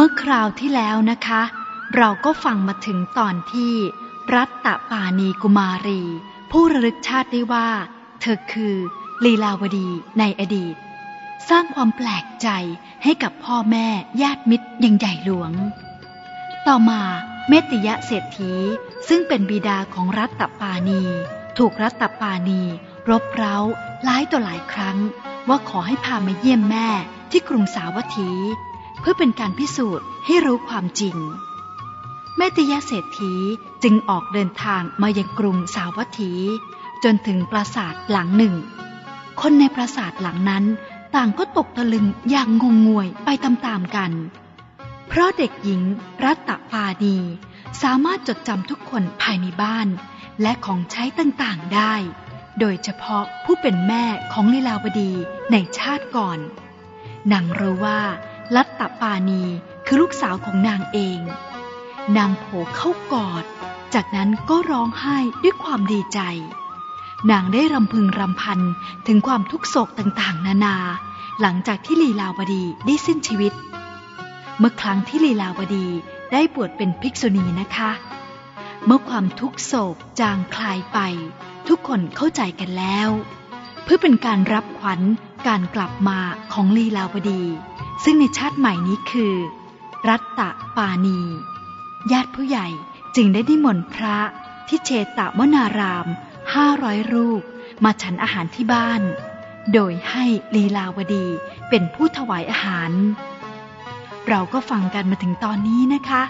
เมื่อคราวที่แล้วนะคะ เราก็ฟังมาถึงตอนที่ รัตตปานีกุมารี ผู้ระลึกชาติได้ว่า เธอคือลีลาวดีในอดีต สร้างความแปลกใจให้กับพ่อแม่ญาติมิตรยังใหญ่หลวง ต่อมาเมติยะเศรษฐีซึ่งเป็นบิดาของรัตตปานี ถูกรัตตปานี รบเร้าหลายต่อหลายครั้ง ว่าขอให้พามาเยี่ยมแม่ที่กรุงสาวัตถี เพื่อเป็นการพิสูจน์ให้รู้ความจริงแม่ติยะเศรษฐีจึงออกเดินทางมายังกรุงสาวัตถี จนถึงปราสาทหลังหนึ่ง คนในปราสาทหลังนั้นต่างก็ตกตะลึงอย่างงงงวยไปตามๆกัน เพราะเด็กหญิงรัตตปานีสามารถจดจำทุกคนภายในบ้าน และของใช้ต่างๆได้ โดยเฉพาะผู้เป็นแม่ของลีลาวดีในชาติก่อนนางรู้ว่า คฤหปตานีคือลูกสาวของนางเอง นางโผเข้ากอด จากนั้นก็ร้องไห้ด้วยความดีใจ นางได้รำพึงรำพันถึงความทุกโศกต่างๆ นานา หลังจากที่ลีลาวดีได้สิ้นชีวิต เมื่อครั้งที่ลีลาวดีได้บวชเป็นภิกษุณีนะคะ เมื่อความทุกโศกจางคลายไป ทุกคนเข้าใจกันแล้ว เพื่อเป็นการรับขวัญ การกลับมาของลีลาวดี ซึ่งในชาติใหม่นี้คือ รัตตปานี ญาติผู้ใหญ่จึงได้นิมนต์พระที่เชตวนารามห้าร้อยรูป มาฉันอาหารที่บ้าน โดยให้ลีลาวดีเป็นผู้ถวายอาหาร เราก็ฟังกันมาถึงตอนนี้นะคะ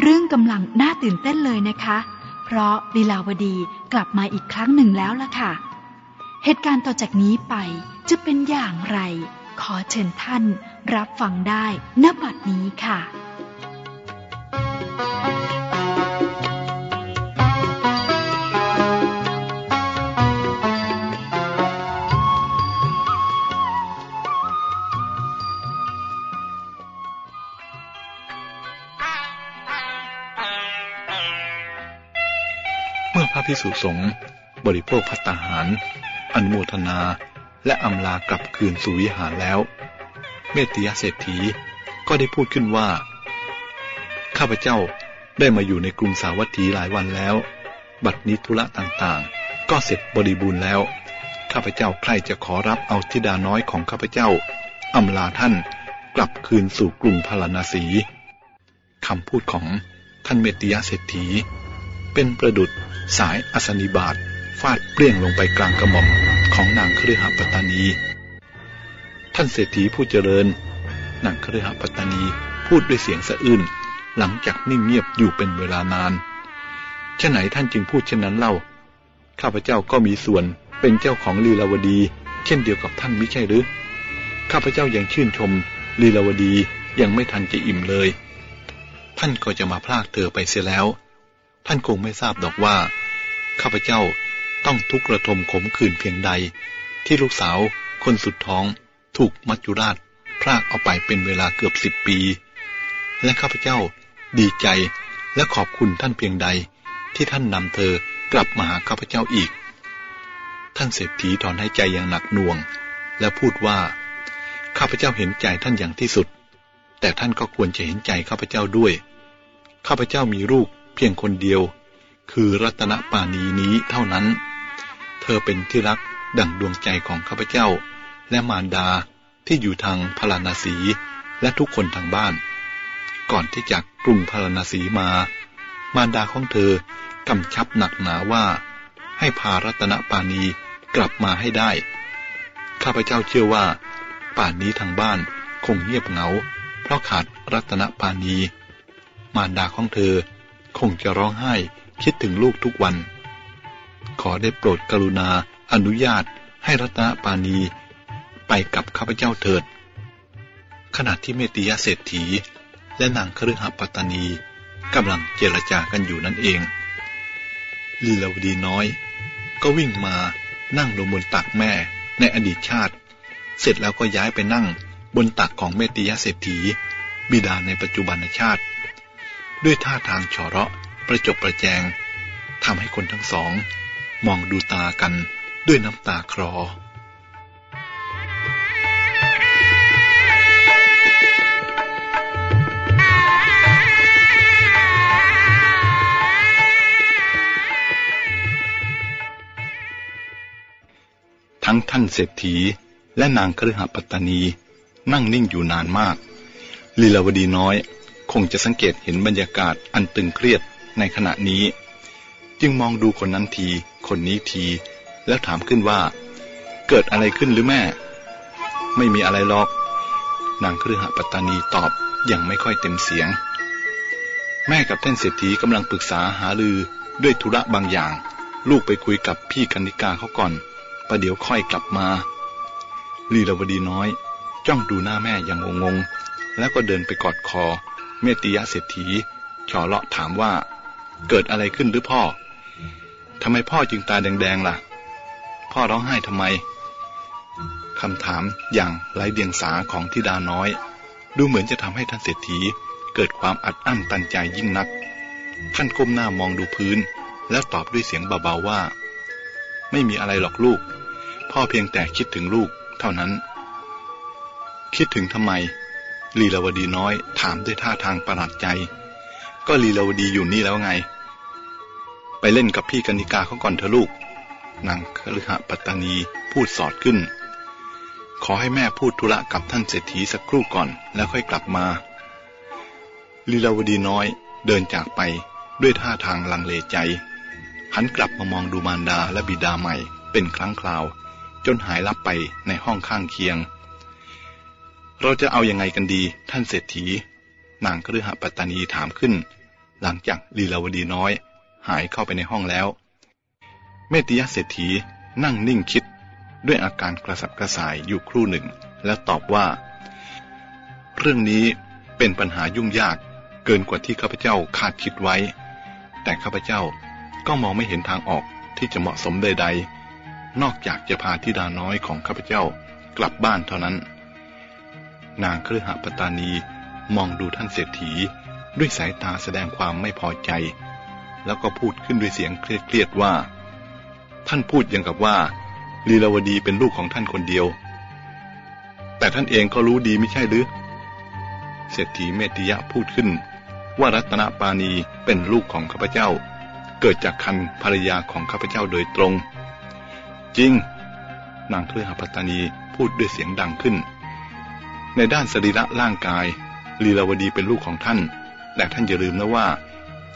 เรื่องกำลังน่าตื่นเต้นเลยนะคะ เพราะลีลาวดีกลับมาอีกครั้งหนึ่งแล้วล่ะค่ะ เหตุการณ์ต่อจากนี้ไป จะเป็นอย่างไร ขอเชิญท่านรับฟังได้ณบัดนี้ค่ะ เมื่อพระพิสุสงฆ์บริโภคพัตตาหาร อนุโมทนา และอำลากลับคืนสู่วิหารแล้ว เมติยเศรษฐีก็ได้พูดขึ้นว่า ข้าพเจ้าได้มาอยู่ในกรุงสาวัตถีหลายวันแล้ว บัดนี้ธุระต่างๆ ก็เสร็จบริบูรณ์แล้ว ข้าพเจ้าใครจะขอรับเอาธิดาน้อยของข้าพเจ้าอำลาท่านกลับคืนสู่กรุงพาราณสีคำพูดของท่านเมติยเศรษฐี เป็นประดุษสายอสนิบาตฟาดเปรี้ยงลงไปกลางกระหม่อม ของนางเครือหปัตตานี ท่านเศรษฐีผู้เจริญ นางเครือหปัตตานีพูดด้วยเสียงสะอื้นหลังจากนิ่งเงียบอยู่เป็นเวลานานฉะไหนท่านจึงพูดเช่นนั้นเล่า ข้าพเจ้าก็มีส่วนเป็นเจ้าของลีลาวดี เช่นเดียวกับท่านมิใช่หรือ ข้าพเจ้ายังชื่นชมลีลาวดียังไม่ทันจะอิ่มเลย ท่านก็จะมาพลากเธอไปเสียแล้ว ท่านคงไม่ทราบดอกว่า ข้าพเจ้า ต้องทุกข์ระทมขมขื่นเพียงใด ที่ลูกสาวคนสุดท้องถูกมัจจุราชพรากเอาไปเป็นเวลาเกือบสิบปี และข้าพเจ้าดีใจและขอบคุณท่านเพียงใด ที่ท่านนำเธอกลับมาหาข้าพเจ้าอีก ท่านเศรษฐีถอนหายใจอย่างหนักหน่วง และพูดว่า ข้าพเจ้าเห็นใจท่านอย่างที่สุด แต่ท่านก็ควรจะเห็นใจข้าพเจ้าด้วย ข้าพเจ้ามีลูกเพียงคนเดียว คือรัตนปานีนี้เท่านั้น เธอเป็นที่รักดั่งดวงใจของข้าพเจ้า และมารดาที่อยู่ทางพาราณสีและทุกคนทางบ้าน ก่อนที่จากกรุงพาราณสีมา มารดาของเธอกำชับหนักหนาว่า ให้พารัตนปานีกลับมาให้ได้ ข้าพเจ้าเชื่อว่า ป่านนี้ทางบ้านคงเงียบเหงา เพราะขาดรัตนปานี มารดาของเธอคงจะร้องไห้คิดถึงลูกทุกวัน ขอได้โปรดกรุณา อนุญาตให้รัตนปานีไปกับข้าพเจ้าเถิด ขณะที่เมติยเศรษฐี และนางคฤหปัตตานีกำลังเจรจากันอยู่นั่นเอง ลีลาวดีน้อย ก็วิ่งมานั่งลงบนตักแม่ในอดีตชาติ เสร็จแล้วก็ย้ายไปนั่งบนตักของเมติยเศรษฐี บิดาในปัจจุบันชาติ ด้วยท่าทางเฉาะเราะประจบประแจงทำให้คนทั้งสอง มองดูตากันด้วยน้ำตาคลอทั้งท่านเศรษฐีและนางครือหปัตตานีนั่งนิ่งอยู่นานมาก ลีลาวดีน้อยคงจะสังเกตเห็นบรรยากาศอันตึงเครียดในขณะนี้ จึงมองดูคนนั้นที คนนี้ที แล้วถามขึ้นว่า เกิดอะไรขึ้นหรือแม่ ไม่มีอะไรหรอก นางคฤหปัตตานีตอบอย่างไม่ค่อยเต็มเสียง แม่กับท่านเศรษฐีกำลังปรึกษาหารือด้วยธุระบางอย่าง ลูกไปคุยกับพี่กนิกาเขาก่อนประเดี๋ยวค่อยกลับมาลีลาวดีน้อย จ้องดูหน้าแม่อย่างงงๆแล้วก็เดินไปกอดคอ เมติยะเศรษฐีชอเลาะถามว่า เกิดอะไรขึ้นหรือพ่อ ทำไมพ่อจึงตาแดงๆล่ะ พ่อร้องไห้ทำไมคำถามอย่างไร้เดียงสาของทิดาน้อย ดูเหมือนจะทำให้ท่านเศรษฐีเกิดความอัดอั้นตันใจยิ่งนัก ท่านก้มหน้ามองดูพื้น แล้วตอบด้วยเสียงเบาๆว่า ไม่มีอะไรหรอกลูก พ่อเพียงแต่คิดถึงลูกเท่านั้น คิดถึงทำไม ลีลาวดีน้อยถามด้วยท่าทางประหลาดใจ ก็ลีลาวดีอยู่นี่แล้วไง ไปเล่นกับพี่กนิกาเขาก่อนเถอะลูก นางคฤหปัตตานีพูดสอดขึ้น ขอให้แม่พูดธุระกับท่านเศรษฐีสักครู่ก่อนแล้วค่อยกลับมา ลีลาวดีน้อยเดินจากไปด้วยท่าทางลังเลใจ หันกลับมามองดูมารดาและบิดาใหม่เป็นครั้งคราว จนหายลับไปในห้องข้างเคียง เราจะเอาอยัางไงกันดีท่านเศรษฐี นางคฤหปัตตานีถามขึ้น หลังจากลีลาวดีน้อย หายเข้าไปในห้องแล้ว เมติยะเศรษฐีนั่งนิ่งคิดด้วยอาการกระสับกระส่ายอยู่ครู่หนึ่ง แล้วตอบว่า เรื่องนี้เป็นปัญหายุ่งยากเกินกว่าที่ข้าพเจ้าคาดคิดไว้ แต่ข้าพเจ้าก็มองไม่เห็นทางออกที่จะเหมาะสมใด ๆ นอกจากจะพาธิดาน้อยของข้าพเจ้ากลับบ้านเท่านั้น นางคฤหปตานีมองดูท่านเศรษฐีด้วยสายตาแสดงความไม่พอใจ แล้วก็พูดขึ้นด้วยเสียงเครียดๆว่า ท่านพูดอย่างกับว่า ลีลาวดีเป็นลูกของท่านคนเดียว แต่ท่านเองก็รู้ดีไม่ใช่หรือ เศรษฐีเมติยะพูดขึ้น ว่ารัตนปาณีเป็นลูกของข้าพเจ้า เกิดจากคันภรรยาของข้าพเจ้าโดยตรง จริง นางเครือหปัตานีพูดด้วยเสียงดังขึ้น ในด้านสรีระร่างกายลีลาวดีเป็นลูกของท่าน แต่ท่านอย่าลืมนะว่า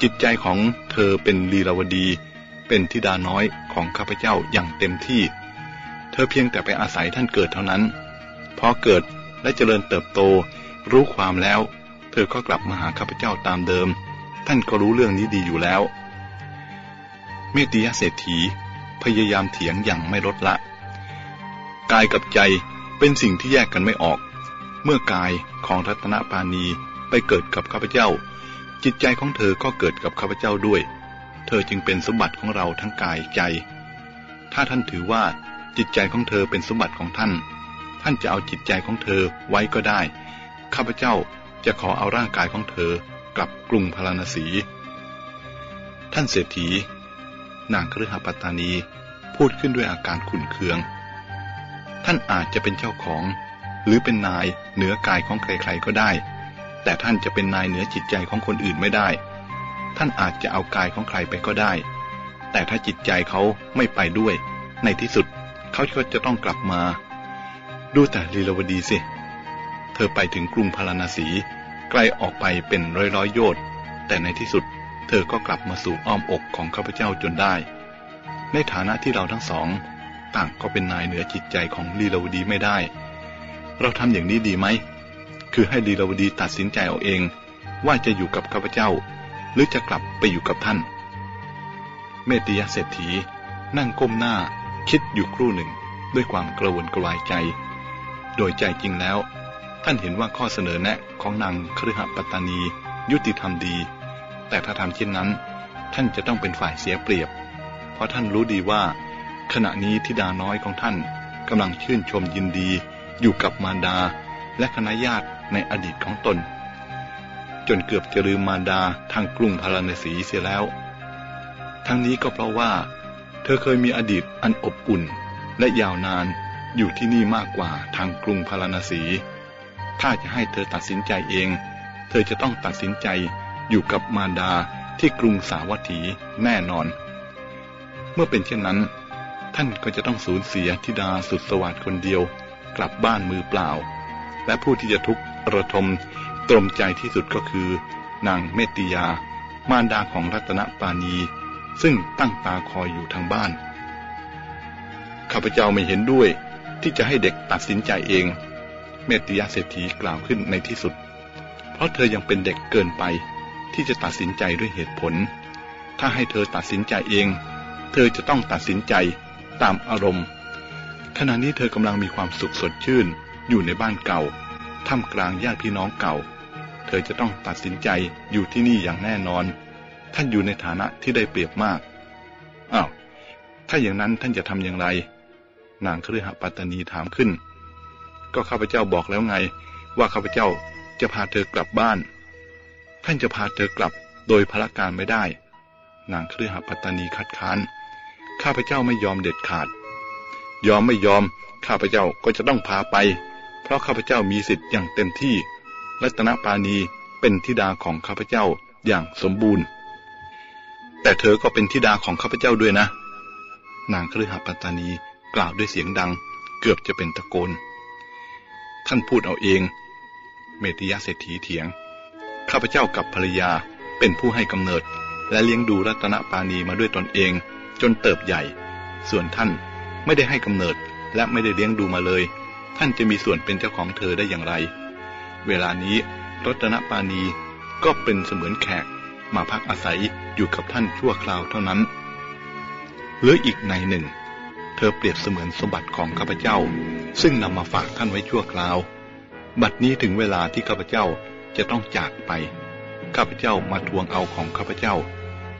จิตใจของเธอเป็นลีลาวดี เป็นธิดาน้อยของข้าพเจ้าอย่างเต็มที่ เธอเพียงแต่ไปอาศัยท่านเกิดเท่านั้น พอเกิดและเจริญเติบโต รู้ความแล้ว เธอก็กลับมาหาข้าพเจ้าตามเดิม ท่านก็รู้เรื่องนี้ดีอยู่แล้ว เมติยเศรษฐีพยายามเถียงอย่างไม่ลดละ กายกับใจเป็นสิ่งที่แยกกันไม่ออก เมื่อกายของรัตนปานีไปเกิดกับข้าพเจ้า จิตใจของเธอก็เกิดกับข้าพเจ้าด้วย เธอจึงเป็นสมบัติของเราทั้งกายใจ ถ้าท่านถือว่าจิตใจของเธอเป็นสมบัติของท่าน ท่านจะเอาจิตใจของเธอไว้ก็ได้ ข้าพเจ้าจะขอเอาร่างกายของเธอกลับกรุงพาราณสี ท่านเศรษฐี นางคฤหปัตตานีพูดขึ้นด้วยอาการขุนเคือง ท่านอาจจะเป็นเจ้าของ หรือเป็นนายเหนือกายของใครๆก็ได้ แต่ท่านจะเป็นนายเหนือจิตใจของคนอื่นไม่ได้ ท่านอาจจะเอากายของใครไปก็ได้ แต่ถ้าจิตใจเขาไม่ไปด้วย ในที่สุดเขาก็จะต้องกลับมา ดูแต่ลีลาวดีสิ เธอไปถึงกรุงพาราณสี ไกลออกไปเป็นร้อยร้อยโยชน์แต่ในที่สุด เธอก็กลับมาสู่อ้อมอกของข้าพเจ้าจนได้ ในฐานะที่เราทั้งสอง ต่างก็เป็นนายเหนือจิตใจของลีลาวดีไม่ได้ เราทำอย่างนี้ดีไหม คือให้ลีลาวดีตัดสินใจเอาเอง ว่าจะอยู่กับข้าพเจ้า หรือจะกลับไปอยู่กับท่าน เมติยเศรษฐี นั่งก้มหน้าคิดอยู่ครู่หนึ่งด้วยความกระวนกระวายใจ โดยใจจริงแล้ว ท่านเห็นว่าข้อเสนอแนะของนางครหปัตตานี ยุติธรรมดี แต่ถ้าทำเช่นนั้น ท่านจะต้องเป็นฝ่ายเสียเปรียบ เพราะท่านรู้ดีว่า ขณะนี้ทิดาน้อยของท่านกำลังชื่นชมยินดีอยู่กับมารดา และคณะญาติ ในอดีตของตน จนเกือบจะลืมมารดาทางกรุงพาราณสีเสียแล้ว ทั้งนี้ก็เพราะว่า เธอเคยมีอดีตอันอบอุ่นและยาวนานอยู่ที่นี่มากกว่าทางกรุงพาราณสี ถ้าจะให้เธอตัดสินใจเอง เธอจะต้องตัดสินใจอยู่กับมารดาที่กรุงสาวัตถีแน่นอน เมื่อเป็นเช่นนั้น ท่านก็จะต้องสูญเสียธิดาสุดสวัสดิ์คนเดียว กลับบ้านมือเปล่า และผู้ที่จะทุกข์ ระทมตรมใจที่สุดก็คือ นางเมติยา มารดาของรัตนปานี ซึ่งตั้งตาคอยอยู่ทางบ้าน ข้าพเจ้าไม่เห็นด้วยที่จะให้เด็กตัดสินใจเอง เมติยาเศรษฐีกล่าวขึ้นในที่สุด เพราะเธอยังเป็นเด็กเกินไป ที่จะตัดสินใจด้วยเหตุผล ถ้าให้เธอตัดสินใจเอง เธอจะต้องตัดสินใจตามอารมณ์ขณะนี้เธอกำลังมีความสุขสดชื่นอยู่ในบ้านเก่า ท่ามกลางญาติพี่น้องเก่า เธอจะต้องตัดสินใจอยู่ที่นี่อย่างแน่นอน ท่านอยู่ในฐานะที่ได้เปรียบมากอ้าวถ้าอย่างนั้นท่านจะทำอย่างไร นางเครือหปัตตนีถามขึ้น ก็ข้าพเจ้าบอกแล้วไง ว่าข้าพเจ้าจะพาเธอกลับบ้าน ท่านจะพาเธอกลับโดยพละการไม่ได้ นางเครือหปัตตนีคัดค้าน ข้าพเจ้าไม่ยอมเด็ดขาด ยอมไม่ยอม ข้าพเจ้าก็จะต้องพาไป เพราะข้าพเจ้ามีสิทธิ์อย่างเต็มที่รัตนปาณีเป็นธิดาของข้าพเจ้าอย่างสมบูรณ์ แต่เธอก็เป็นธิดาของข้าพเจ้าด้วยนะ นางคฤหปัตตานีกล่าวด้วยเสียงดัง เกือบจะเป็นตะโกน ท่านพูดเอาเอง เมติยะเศรษฐีเถียง ข้าพเจ้ากับภรรยาเป็นผู้ให้กำเนิด และเลี้ยงดูรัตนปาณีมาด้วยตนเอง จนเติบใหญ่ ส่วนท่านไม่ได้ให้กำเนิดและไม่ได้เลี้ยงดูมาเลย ท่านจะมีส่วนเป็นเจ้าของเธอได้อย่างไร เวลานี้รัตนปานีก็เป็นเสมือนแขกมาพักอาศัยอยู่กับท่านชั่วคราวเท่านั้นหรืออีกในหนึ่ง เธอเปรียบเสมือนสมบัติของข้าพเจ้า ซึ่งนำมาฝากท่านไว้ชั่วคราว บัดนี้ถึงเวลาที่ข้าพเจ้าจะต้องจากไป ข้าพเจ้ามาทวงเอาของข้าพเจ้า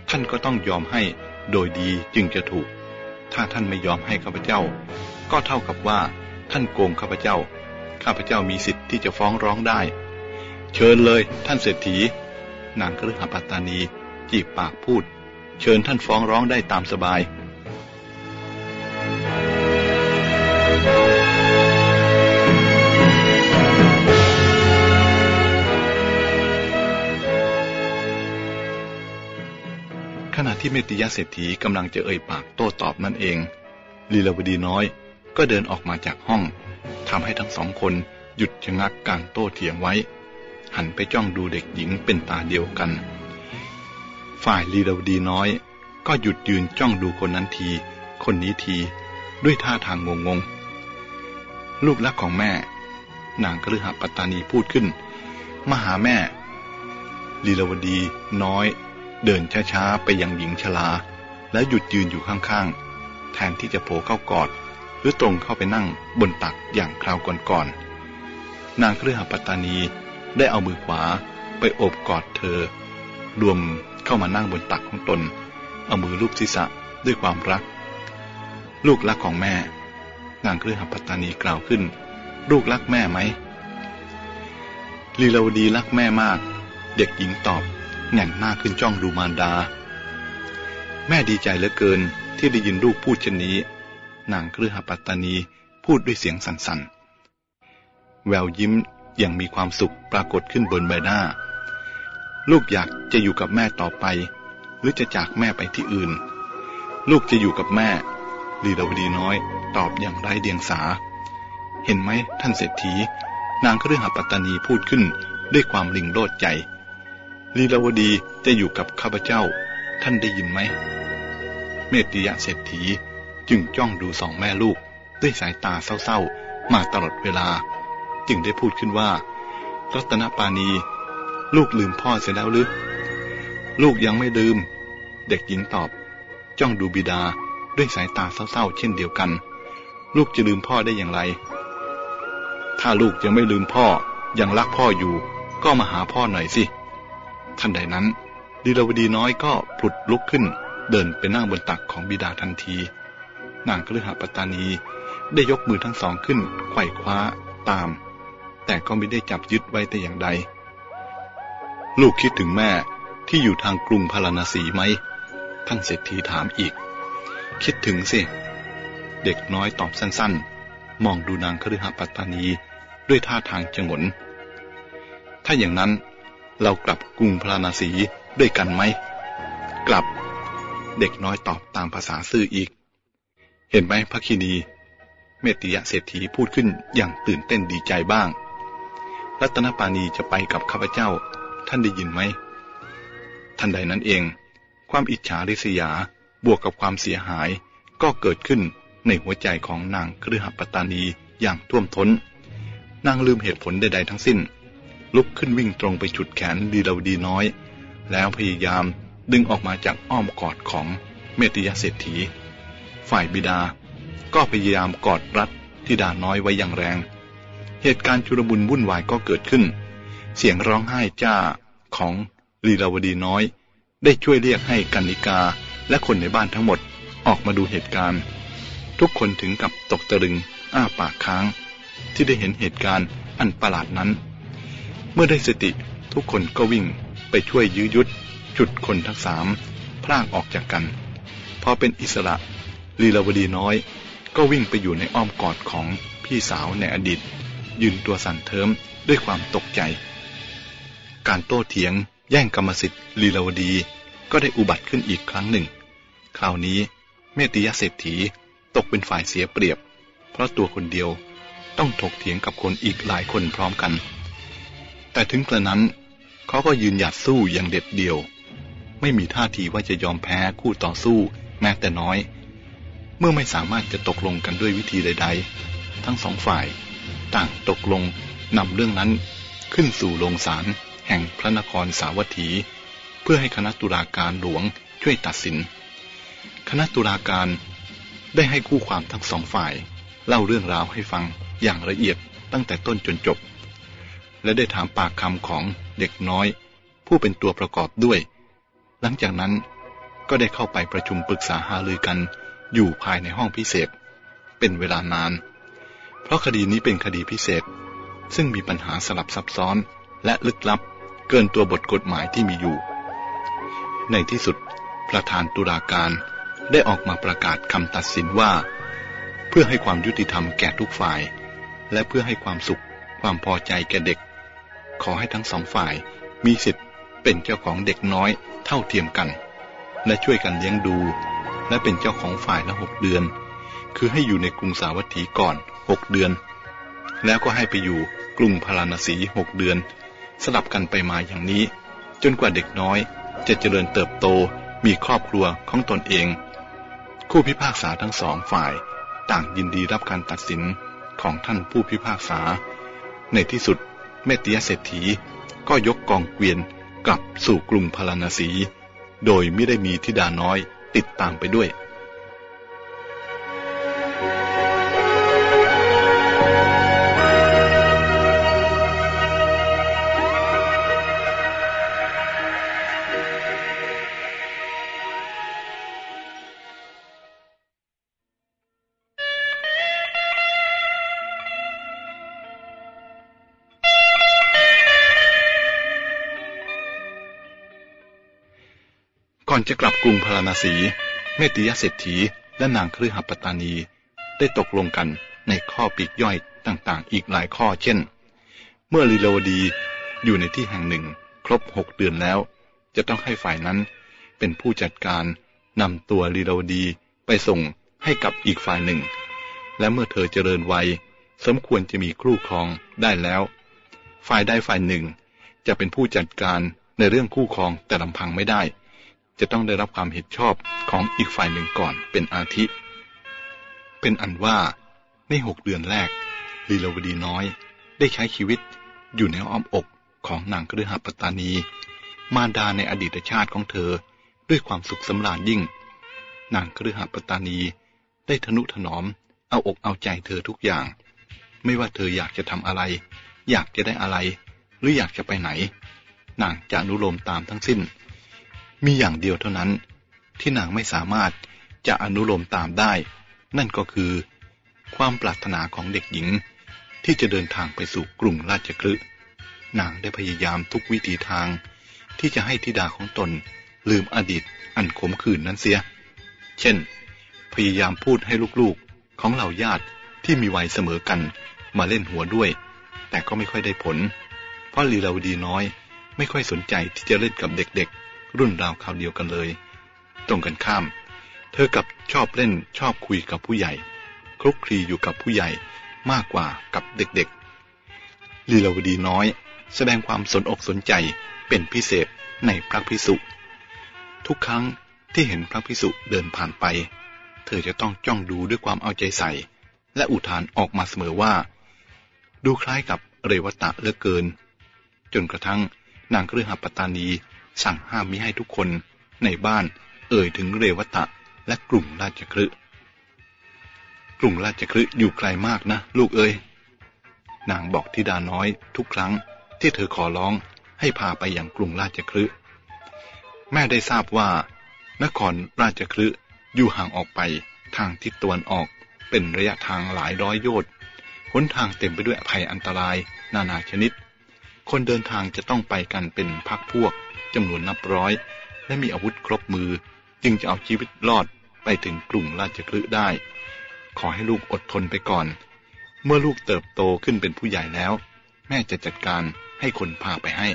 ท่านก็ต้องยอมให้โดยดีจึงจะถูก ถ้าท่านไม่ยอมให้ข้าพเจ้า ก็เท่ากับว่า ท่านโกงข้าพเจ้า ข้าพเจ้ามีสิทธิ์ที่จะฟ้องร้องได้ เชิญเลยท่านเศรษฐี นางกฤหปัตตานี จีบปากพูด เชิญท่านฟ้องร้องได้ตามสบายขณะที่เมติยะเศรษฐีกำลังจะเอ่ยปากโต้ตอบนั่นเอง ลีลาวดีน้อย ก็เดินออกมาจากห้องทำให้ทั้งสองคนหยุดชะงักการโต้เถียงไว้ หันไปจ้องดูเด็กหญิงเป็นตาเดียวกัน ฝ่ายลีดาวดีน้อย ก็หยุดยืนจ้องดูคนนั้นที คนนี้ที ด้วยท่าทางงงงลูกรักของแม่ นางกฤหปัตตานีพูดขึ้น มาหาแม่ ลีลาวดีน้อย เดินช้าๆ ไปยังหญิงชลา แล้วหยุดยืนอยู่ข้างๆ แทนที่จะโผล่เข้ากอด รือตรงเข้าไปนั่งบนตักอย่างคราวก่อนๆนางเครือหปัตตานีได้เอามือขวาไปโอบกอดเธอ รวมเข้ามานั่งบนตักของตน เอามือลูบศีรษะด้วยความรัก ลูกรักของแม่ นางเครือหปัตตานีกล่าวขึ้น ลูกรักแม่ไหมลีลาวดีรักแม่มาก เด็กหญิงตอบแง่นหน้าขึ้นจ้องดูมารดา แม่ดีใจเหลือเกินที่ได้ยินลูกพูดเช่นนี้ นางเครือหปัตตานีพูดด้วยเสียงสั่นๆ แววยิ้มอย่างมีความสุขปรากฏขึ้นบนใบหน้า ลูกอยากจะอยู่กับแม่ต่อไป หรือจะจากแม่ไปที่อื่น ลูกจะอยู่กับแม่ลีดาวดีน้อย ตอบอย่างไร้เดียงสา เห็นไหมท่านเศรษฐี นางเครือหปัตตานีพูดขึ้นด้วยความลิงโลดใจลีลาวดีจะอยู่กับข้าพเจ้า ท่านได้ยินไหม เมติยะเศรษฐี จึงจ้องดูสองแม่ลูก ด้วยสายตาเศร้าๆ มาตลอดเวลา จึงได้พูดขึ้นว่า รัตนปานีลูกลืมพ่อเสียแล้วหรือลูกยังไม่ลืม เด็กหญิงตอบ จ้องดูบิดาด้วยสายตาเศร้าๆ เช่นเดียวกัน ลูกจะลืมพ่อได้อย่างไร ถ้าลูกยังไม่ลืมพ่อยังรักพ่ออยู่ ก็มาหาพ่อหน่อยสิทันใดนั้นดีลาวดีน้อยก็ผลุดลุกขึ้น เดินไปนั่งบนตักของบิดาทันที นางกฤหปตานี ได้ยกมือทั้งสองขึ้นไขว่คว้าตาม แต่ก็ไม่ได้จับยึดไว้แต่อย่างใด ลูกคิดถึงแม่ที่อยู่ทางกรุงพาราณสีไหม ท่านเศรษฐีถามอีก คิดถึงสิ เด็กน้อยตอบสั้นๆ มองดูนางคฤหปัตตานีด้วยท่าทางจงน ถ้าอย่างนั้นเรากลับกรุงพาราณสีด้วยกันไหม กลับ เด็กน้อยตอบตามภาษาซื่ออีก เห็นไหมพระคีนีเมติยะเศรษฐีพูดขึ้นอย่างตื่นเต้นดีใจบ้าง รัตนปานีจะไปกับข้าพเจ้า ท่านได้ยินไหมทันใดนั้นเอง ความอิจฉาริษยาบวกกับความเสียหายก็เกิดขึ้นในหัวใจของนางเครือหปตานีอย่างท่วมทน้น นางลืมเหตุผลใดๆทั้งสิ้น ลุกขึ้นวิ่งตรงไปฉุดแขนดีเราดีน้อย แล้วพยายามดึงออกมาจากอ้อมกอดของเมติยเศรษฐี ฝ่ายบิดา ก็พยายามกอดรัดทิดาน้อยไว้อย่างแรง เหตุการณ์ชุลมุนวุ่นวายก็เกิดขึ้น เสียงร้องไห้จ้าของลีลาวดีน้อย ได้ช่วยเรียกให้กันนิกาและคนในบ้านทั้งหมดออกมาดูเหตุการณ์ ทุกคนถึงกับตกตะลึงอ้าปากค้าง ที่ได้เห็นเหตุการณ์อันประหลาดนั้น เมื่อได้สติทุกคนก็วิ่งไปช่วยยื้อยุด จุดคนทั้งสามพลากออกจากกัน พอเป็นอิสระ ลีลาวดีน้อย ก็วิ่งไปอยู่ในอ้อมกอดของพี่สาวในอดีต ยืนตัวสั่นเทิมด้วยความตกใจ การโต้เถียงแย่งกรรมสิทธิ์ลีลาวดีก็ได้อุบัติขึ้นอีกครั้งหนึ่ง คราวนี้เมติยเศรษฐีตกเป็นฝ่ายเสียเปรียบ เพราะตัวคนเดียวต้องถกเถียงกับคนอีกหลายคนพร้อมกัน แต่ถึงกระนั้นเขาก็ยืนหยัดสู้อย่างเด็ดเดี่ยว ไม่มีท่าทีว่าจะยอมแพ้คู่ต่อสู้แม้แต่น้อย เมื่อไม่สามารถจะตกลงกันด้วยวิธีใด ๆ ทั้งสองฝ่าย ต่างตกลงนำเรื่องนั้นขึ้นสู่โรงศาลแห่งพระนครสาวัตถี เพื่อให้คณะตุลาการหลวงช่วยตัดสิน คณะตุลาการได้ให้คู่ความทั้งสองฝ่าย เล่าเรื่องราวให้ฟังอย่างละเอียดตั้งแต่ต้นจนจบ และได้ถามปากคำของเด็กน้อย ผู้เป็นตัวประกอบด้วย หลังจากนั้นก็ได้เข้าไปประชุมปรึกษาหารือกัน อยู่ภายในห้องพิเศษ เป็นเวลานาน เพราะคดีนี้เป็นคดีพิเศษ ซึ่งมีปัญหาสลับซับซ้อนและลึกลับเกินตัวบทกฎหมายที่มีอยู่ ในที่สุดประธานตุลาการได้ออกมาประกาศคำตัดสินว่า เพื่อให้ความยุติธรรมแก่ทุกฝ่าย และเพื่อให้ความสุขความพอใจแก่เด็ก ขอให้ทั้งสองฝ่ายมีสิทธิ์เป็นเจ้าของเด็กน้อยเท่าเทียมกัน และช่วยกันเลี้ยงดู และเป็นเจ้าของฝ่ายละหกเดือน คือให้อยู่ในกรุงสาวัตถีก่อนหกเดือน แล้วก็ให้ไปอยู่กรุงพาราณสีหกเดือน สลับกันไปมาอย่างนี้ จนกว่าเด็กน้อยจะเจริญเติบโตมีครอบครัวของตนเอง คู่พิพากษาทั้งสองฝ่าย ต่างยินดีรับการตัดสินของท่านผู้พิพากษา ในที่สุดเมติยเศรษฐีก็ยกกองเกวียนกลับสู่กรุงพาราณสี โดยไม่ได้มีธิดาน้อย ติดตามไปด้วย จะกลับกรุงพาราณสีเมติยเศรษฐีและนางครือหัปตานี ได้ตกลงกันในข้อปีกย่อยต่างๆ อีกหลายข้อเช่น เมื่อลีโลดีอยู่ในที่แห่งหนึ่ง ครบหกเดือนแล้ว จะต้องให้ฝ่ายนั้นเป็นผู้จัดการนำตัวลีโลดีไปส่งให้กับอีกฝ่ายหนึ่ง และเมื่อเธอเจริญวัย สมควรจะมีครู่ครองได้แล้ว ฝ่ายใดฝ่ายหนึ่ง จะเป็นผู้จัดการในเรื่องคู่ครองแต่ลำพังไม่ได้ จะต้องได้รับความเห็นชอบของอีกฝ่ายหนึ่งก่อนเป็นอาทิ เป็นอันว่าในหกเดือนแรกลีลาวดีน้อย ได้ใช้ชีวิตอยู่ในอ้อมอกของนางกฤหปตานี มารดาในอดีตชาติของเธอด้วยความสุขสำราญยิ่ง นางกฤหปตานี ได้ทนุถนอม เอาอกเอาใจเธอทุกอย่าง ไม่ว่าเธออยากจะทำอะไร อยากจะได้อะไร หรืออยากจะไปไหนนางจะอนุโลมตามทั้งสิ้น มีอย่างเดียวเท่านั้น ที่นางไม่สามารถจะอนุโลมตามได้ นั่นก็คือ ความปรารถนาของเด็กหญิง ที่จะเดินทางไปสู่กรุงราชคฤห์นางได้พยายามทุกวิถีทาง ที่จะให้ธิดาของตนลืมอดีตอันขมขื่นนั้นเสีย เช่น พยายามพูดให้ลูกๆของเหล่าญาติที่มีวัยเสมอกันมาเล่นหัวด้วย แต่ก็ไม่ค่อยได้ผล เพราะลีลาวดีน้อยไม่ค่อยสนใจที่จะเล่นกับเด็กๆ รุ่นราวคราวเดียวกันเลย ตรงกันข้าม เธอกับชอบเล่นชอบคุยกับผู้ใหญ่ คลุกคลีอยู่กับผู้ใหญ่มากกว่ากับเด็กๆ ลีลาวดีน้อย แสดงความสนอกสนใจเป็นพิเศษในพระพิสุทุกครั้งที่เห็นพระพิสุเดินผ่านไป เธอจะต้องจ้องดูด้วยความเอาใจใส่ และอุทานออกมาเสมอว่า ดูคล้ายกับเรวตะเหลือเกิน จนกระทั่งนางเครือหปตานี สั่งห้ามมิให้ทุกคนในบ้านเอ่ยถึงเรวตะและกลุ่มราชครึกลุ่มราชครึอยู่ไกลมากนะ ลูกเอ้ยนางบอกทิดาน้อยทุกครั้งที่เธอขอร้องให้พาไปอย่างกรุงราชครึแม่ได้ทราบว่า นครราชครึอยู่ห่างออกไปทางทิศตะวันออกเป็นระยะทางหลายร้อยโยชน์หนทางเต็มไปด้วยภัยอันตราย นานาชนิด คนเดินทางจะต้องไปกันเป็นพักพวก จำนวนนับร้อย และมีอาวุธครบมือ จึงจะเอาชีวิตรอดไปถึงกลุ่มราชคลึได้ ขอให้ลูกอดทนไปก่อน เมื่อลูกเติบโตขึ้นเป็นผู้ใหญ่แล้ว แม่จะจัดการให้คนพาไปให้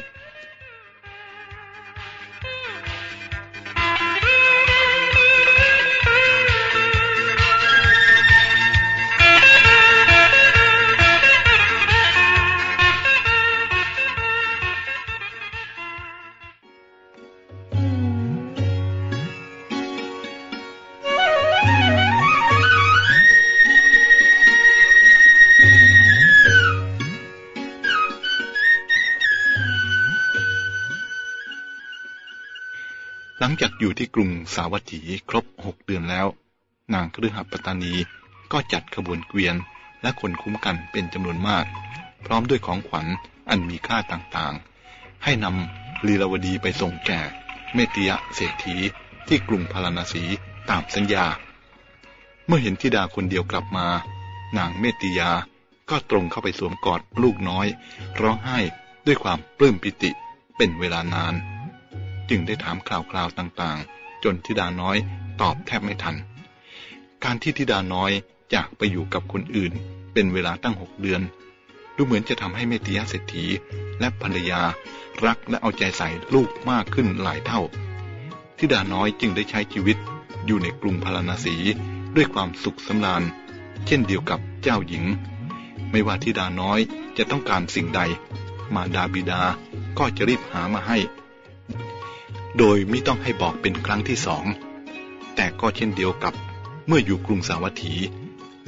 จากอยู่ที่กรุงสาวัตถีครบหกเดือนแล้ว นางคฤหัปตานีก็จัดขบวนเกวียนและคนคุ้มกันเป็นจำนวนมาก พร้อมด้วยของขวัญอันมีค่าต่างๆ ให้นำลีลาวดีไปส่งแก่เมติยะเศรษฐีที่กรุงพาราณสีตามสัญญา เมื่อเห็นธิดาคนเดียวกลับมา นางเมติยาก็ตรงเข้าไปสวมกอดลูกน้อย ร้องไห้ด้วยความปลื้มปิติเป็นเวลานาน จึงได้ถามคราวๆต่างๆ จนธิดาน้อยตอบแทบไม่ทัน การที่ธิดาน้อยจากไปอยู่กับคนอื่น เป็นเวลาตั้งหกเดือน ดูเหมือนจะทำให้เมติยาเศรษฐีและภรรยารักและเอาใจใส่ลูกมากขึ้นหลายเท่าธิดาน้อยจึงได้ใช้ชีวิตอยู่ในกรุงพาราณสีด้วยความสุขสำราญ เช่นเดียวกับเจ้าหญิง ไม่ว่าธิดาน้อยจะต้องการสิ่งใด มาดาบิดาก็จะรีบหามาให้ โดยไม่ต้องให้บอกเป็นครั้งที่สอง แต่ก็เช่นเดียวกับเมื่ออยู่กรุงสาวัตถี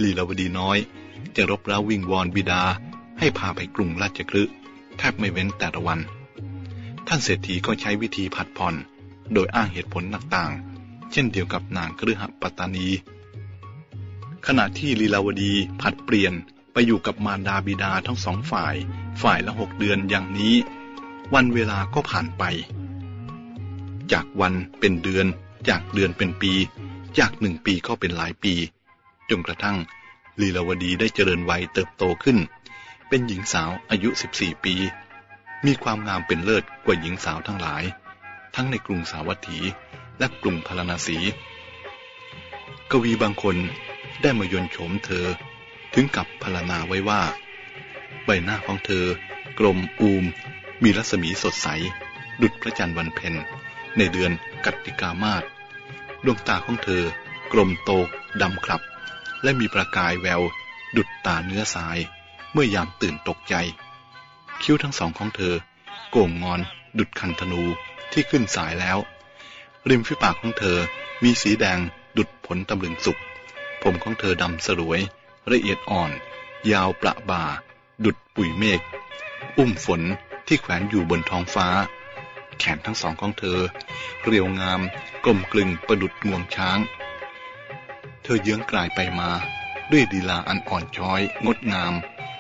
ลีลาวดีน้อย จะรบเร้าวิงวอนบิดาให้พาไปกรุงราชคลึแทบไม่เว้นแต่ละวัน ท่านเศรษฐีก็ใช้วิธีผัดผ่อน โดยอ้างเหตุผลต่างๆ เช่นเดียวกับนางคฤหปตานี ขณะที่ลีลาวดีผัดเปลี่ยนไปอยู่กับมารดาบิดาทั้งสองฝ่าย ฝ่ายละหกเดือนอย่างนี้ วันเวลาก็ผ่านไป จากวันเป็นเดือน จากเดือนเป็นปี จากหนึ่งปีก็เป็นหลายปี จนกระทั่งลีลาวดีได้เจริญวัยเติบโตขึ้น เป็นหญิงสาวอายุ 14 ปี มีความงามเป็นเลิศกว่าหญิงสาวทั้งหลาย ทั้งในกรุงสาวัตถีและกรุงพาราณสี กวีบางคนได้มายนโฉมเธอถึงกับพรรณนาไว้ว่า ใบหน้าของเธอ กลมอูม มีรัศมีสดใส ดุจพระจันทร์วันเพ็ญ ในเดือนกัตติกามาศดวงตาของเธอกลมโตดำคลับ และมีประกายแวว ดุดตาเนื้อสาย เมื่อยามตื่นตกใจ คิ้วทั้งสองของเธอ โก่งงอน ดุดคันธนูที่ขึ้นสายแล้ว ริมฝีปากของเธอมีสีแดงดุดผลตำลึงสุกผมของเธอดำสลวย ละเอียดอ่อน ยาวประบ่า ดุดปุ๋ยเมฆ อุ้มฝนที่แขวนอยู่บนท้องฟ้า แขนทั้งสองของเธอ เรียวงาม กลมกลึงประดุดงวงช้าง เธอเยื้องกลายไปมา ด้วยลีลาอันอ่อนช้อย งดงาม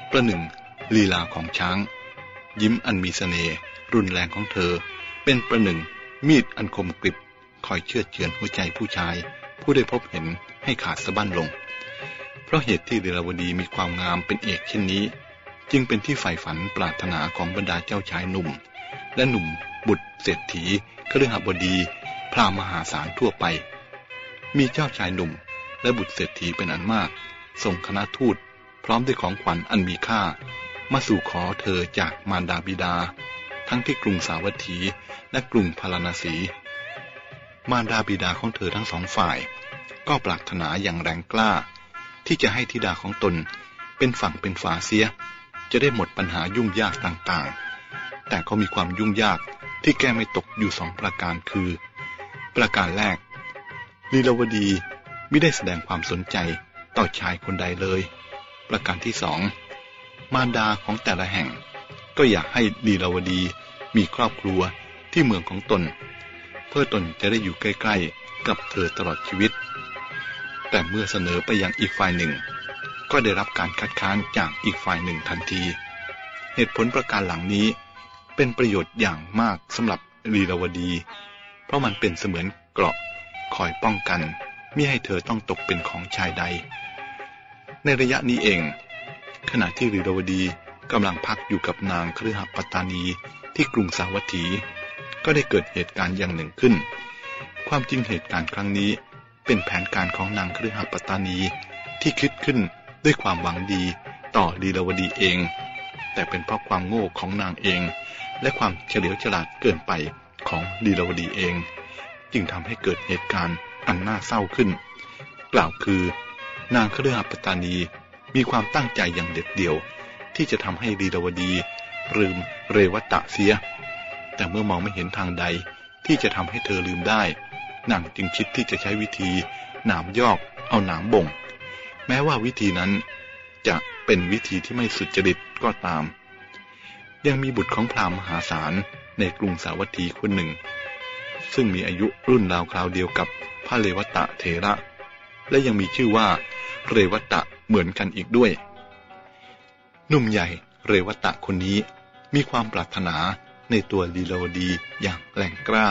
ประหนึ่งลีลาของช้าง ยิ้มอันมีสเสน่ห์รุนแรงของเธอ เป็นประหนึ่งมีดอันคมกริบคอยเชื่อเชือนหัวใจผู้ชาย ผู้ได้พบเห็นให้ขาดสะบั้นลง เพราะเหตุที่เดลาวดีมีความงามเป็นเอกเช่นนี้ จึงเป็นที่ใฝ่ฝันปรารถนาของบรรดาเจ้าชายหนุ่ม และหนุ่มบุตรเศรษฐีเคฤหบดี พระมหาศาลทั่วไป มีเจ้าชายหนุ่ม และบุตรเศรษฐีเป็นอันมาก ส่งคณะทูตพร้อมด้วยของขวัญอันมีค่า มาสู่ขอเธอจากมารดาบิดา ทั้งที่กรุงสาวัตถีและกรุงพาราณสี มารดาบิดาของเธอทั้งสองฝ่าย ก็ปรารถนาอย่างแรงกล้า ที่จะให้ธิดาของตนเป็นฝั่งเป็นฝาเสีย จะได้หมดปัญหายุ่งยากต่างๆ แต่ก็มีความยุ่งยากที่แก้ไม่ตกอยู่สองประการคือ ประการแรก ลีลาวดีไม่ได้แสดงความสนใจต่อชายคนใดเลย ประการที่สอง มารดาของแต่ละแห่ง ก็อยากให้ลีลาวดีมีครอบครัวที่เมืองของตน เพื่อตนจะได้อยู่ใกล้ๆ กับเธอตลอดชีวิต แต่เมื่อเสนอไปยังอีกฝ่ายหนึ่ง ก็ได้รับการคัดค้านจากอีกฝ่ายหนึ่งทันที เหตุผลประการหลังนี้ เป็นประโยชน์อย่างมากสำหรับลีลาวดี เพราะมันเป็นเสมือนเกราะคอยป้องกันไม่ให้เธอต้องตกเป็นของชายใด ในระยะนี้เอง ขณะที่ลีลาวดีกำลังพักอยู่กับนางครือหปัตตานีที่กรุงสาวัตถี ก็ได้เกิดเหตุการณ์อย่างหนึ่งขึ้น ความจริงเหตุการณ์ครั้งนี้ เป็นแผนการของนางครือหปัตตานีที่คิดขึ้นด้วยความหวังดีต่อลีลาวดีเอง แต่เป็นเพราะความโง่ของนางเอง และความเฉลียวฉลาดเกินไปของลีลาวดีเอง จึงทำให้เกิดเหตุการณ์อันน่าเศร้าขึ้น กล่าวคือนางเครือปัตตานีมีความตั้งใจอย่างเด็ดเดี่ยว ที่จะทำให้ลีลาวดีลืมเรวตะเสีย แต่เมื่อมองไม่เห็นทางใดที่จะทำให้เธอลืมได้นางจึงคิดที่จะใช้วิธีหนามยอกเอาหนามบ่ง แม้ว่าวิธีนั้นจะเป็นวิธีที่ไม่สุจริตก็ตาม ยังมีบุตรของพราหมณ์มหาศาลในกรุงสาวัตถีคนหนึ่ง ซึ่งมีอายุรุ่นราวคราวเดียวกับพระเลวตะเถระ และยังมีชื่อว่าเรวตะเหมือนกันอีกด้วย หนุ่มใหญ่เรวตะคนนี้มีความปรารถนาในตัวลีลาวดีอย่างแรงกล้า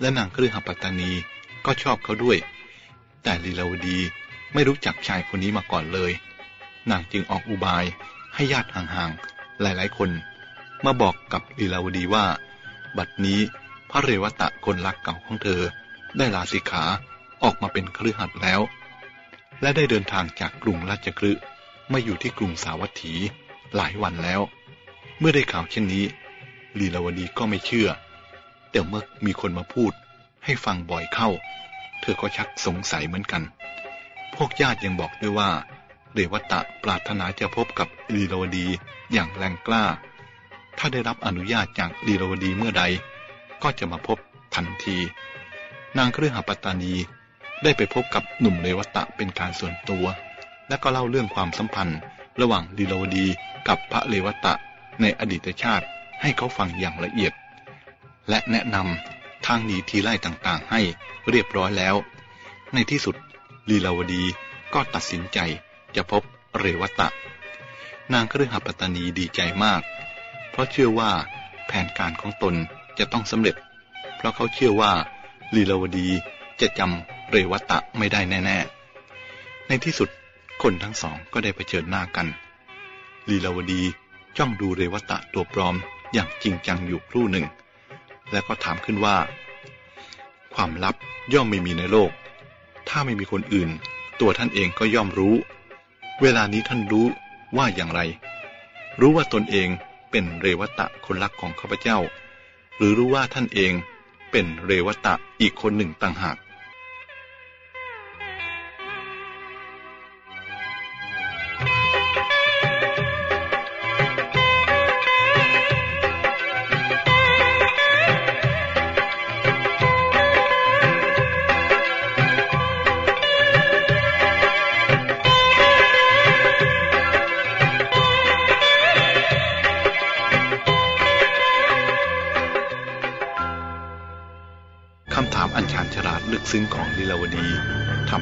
และนางครือหปัตตานีก็ชอบเขาด้วย แต่ลีลาวดีไม่รู้จักชายคนนี้มาก่อนเลย นางจึงออกอุบายให้ญาติห่างๆ หลายๆคน มาบอกกับลีลาวดีว่า บัดนี้พระเรวตะคนรักเก่าของเธอ ได้ลาสิกขาออกมาเป็นครือหัดแล้ว และได้เดินทางจากกรุงราชคฤห์มาอยู่ที่กรุงสาวัตถีหลายวันแล้ว เมื่อได้ข่าวเช่นนี้ลีลาวดีก็ไม่เชื่อ แต่เมื่อมีคนมาพูดให้ฟังบ่อยเข้า เธอก็ชักสงสัยเหมือนกัน พวกญาติยังบอกด้วยว่า เรวตะปรารถนาจะพบกับลีลาวดีอย่างแรงกล้า ถ้าได้รับอนุญาตจากลีลาวดีเมื่อใด ก็จะมาพบทันที นางเครือหปัตตานีได้ไปพบกับหนุ่มเรวตะเป็นการส่วนตัว และก็เล่าเรื่องความสัมพันธ์ ระหว่างลีลาวดีกับพระเรวตะในอดีตชาติให้เขาฟังอย่างละเอียด และแนะนำทางหนีทีไล่ต่างๆ ให้เรียบร้อยแล้ว ในที่สุดลีลาวดีก็ตัดสินใจจะพบเรวตะ นางคฤหปตานีดีใจมาก เพราะเชื่อว่าแผนการของตนจะต้องสำเร็จ เพราะเขาเชื่อว่าลีลาวดีจะจำเรวัตะไม่ได้แน่ ๆ ในที่สุดคนทั้งสองก็ได้เผชิญหน้ากัน ลีลาวดีจ้องดูเรวัตะตัวปลอมอย่างจริงจังอยู่ครู่หนึ่ง แล้วก็ถามขึ้นว่า ความลับย่อมไม่มีในโลก ถ้าไม่มีคนอื่น ตัวท่านเองก็ย่อมรู้ เวลานี้ท่านรู้ว่าอย่างไร รู้ว่าตนเอง เป็นเรวตะคนรักของข้าพเจ้า หรือรู้ว่าท่านเองเป็นเรวตะอีกคนหนึ่งต่างหาก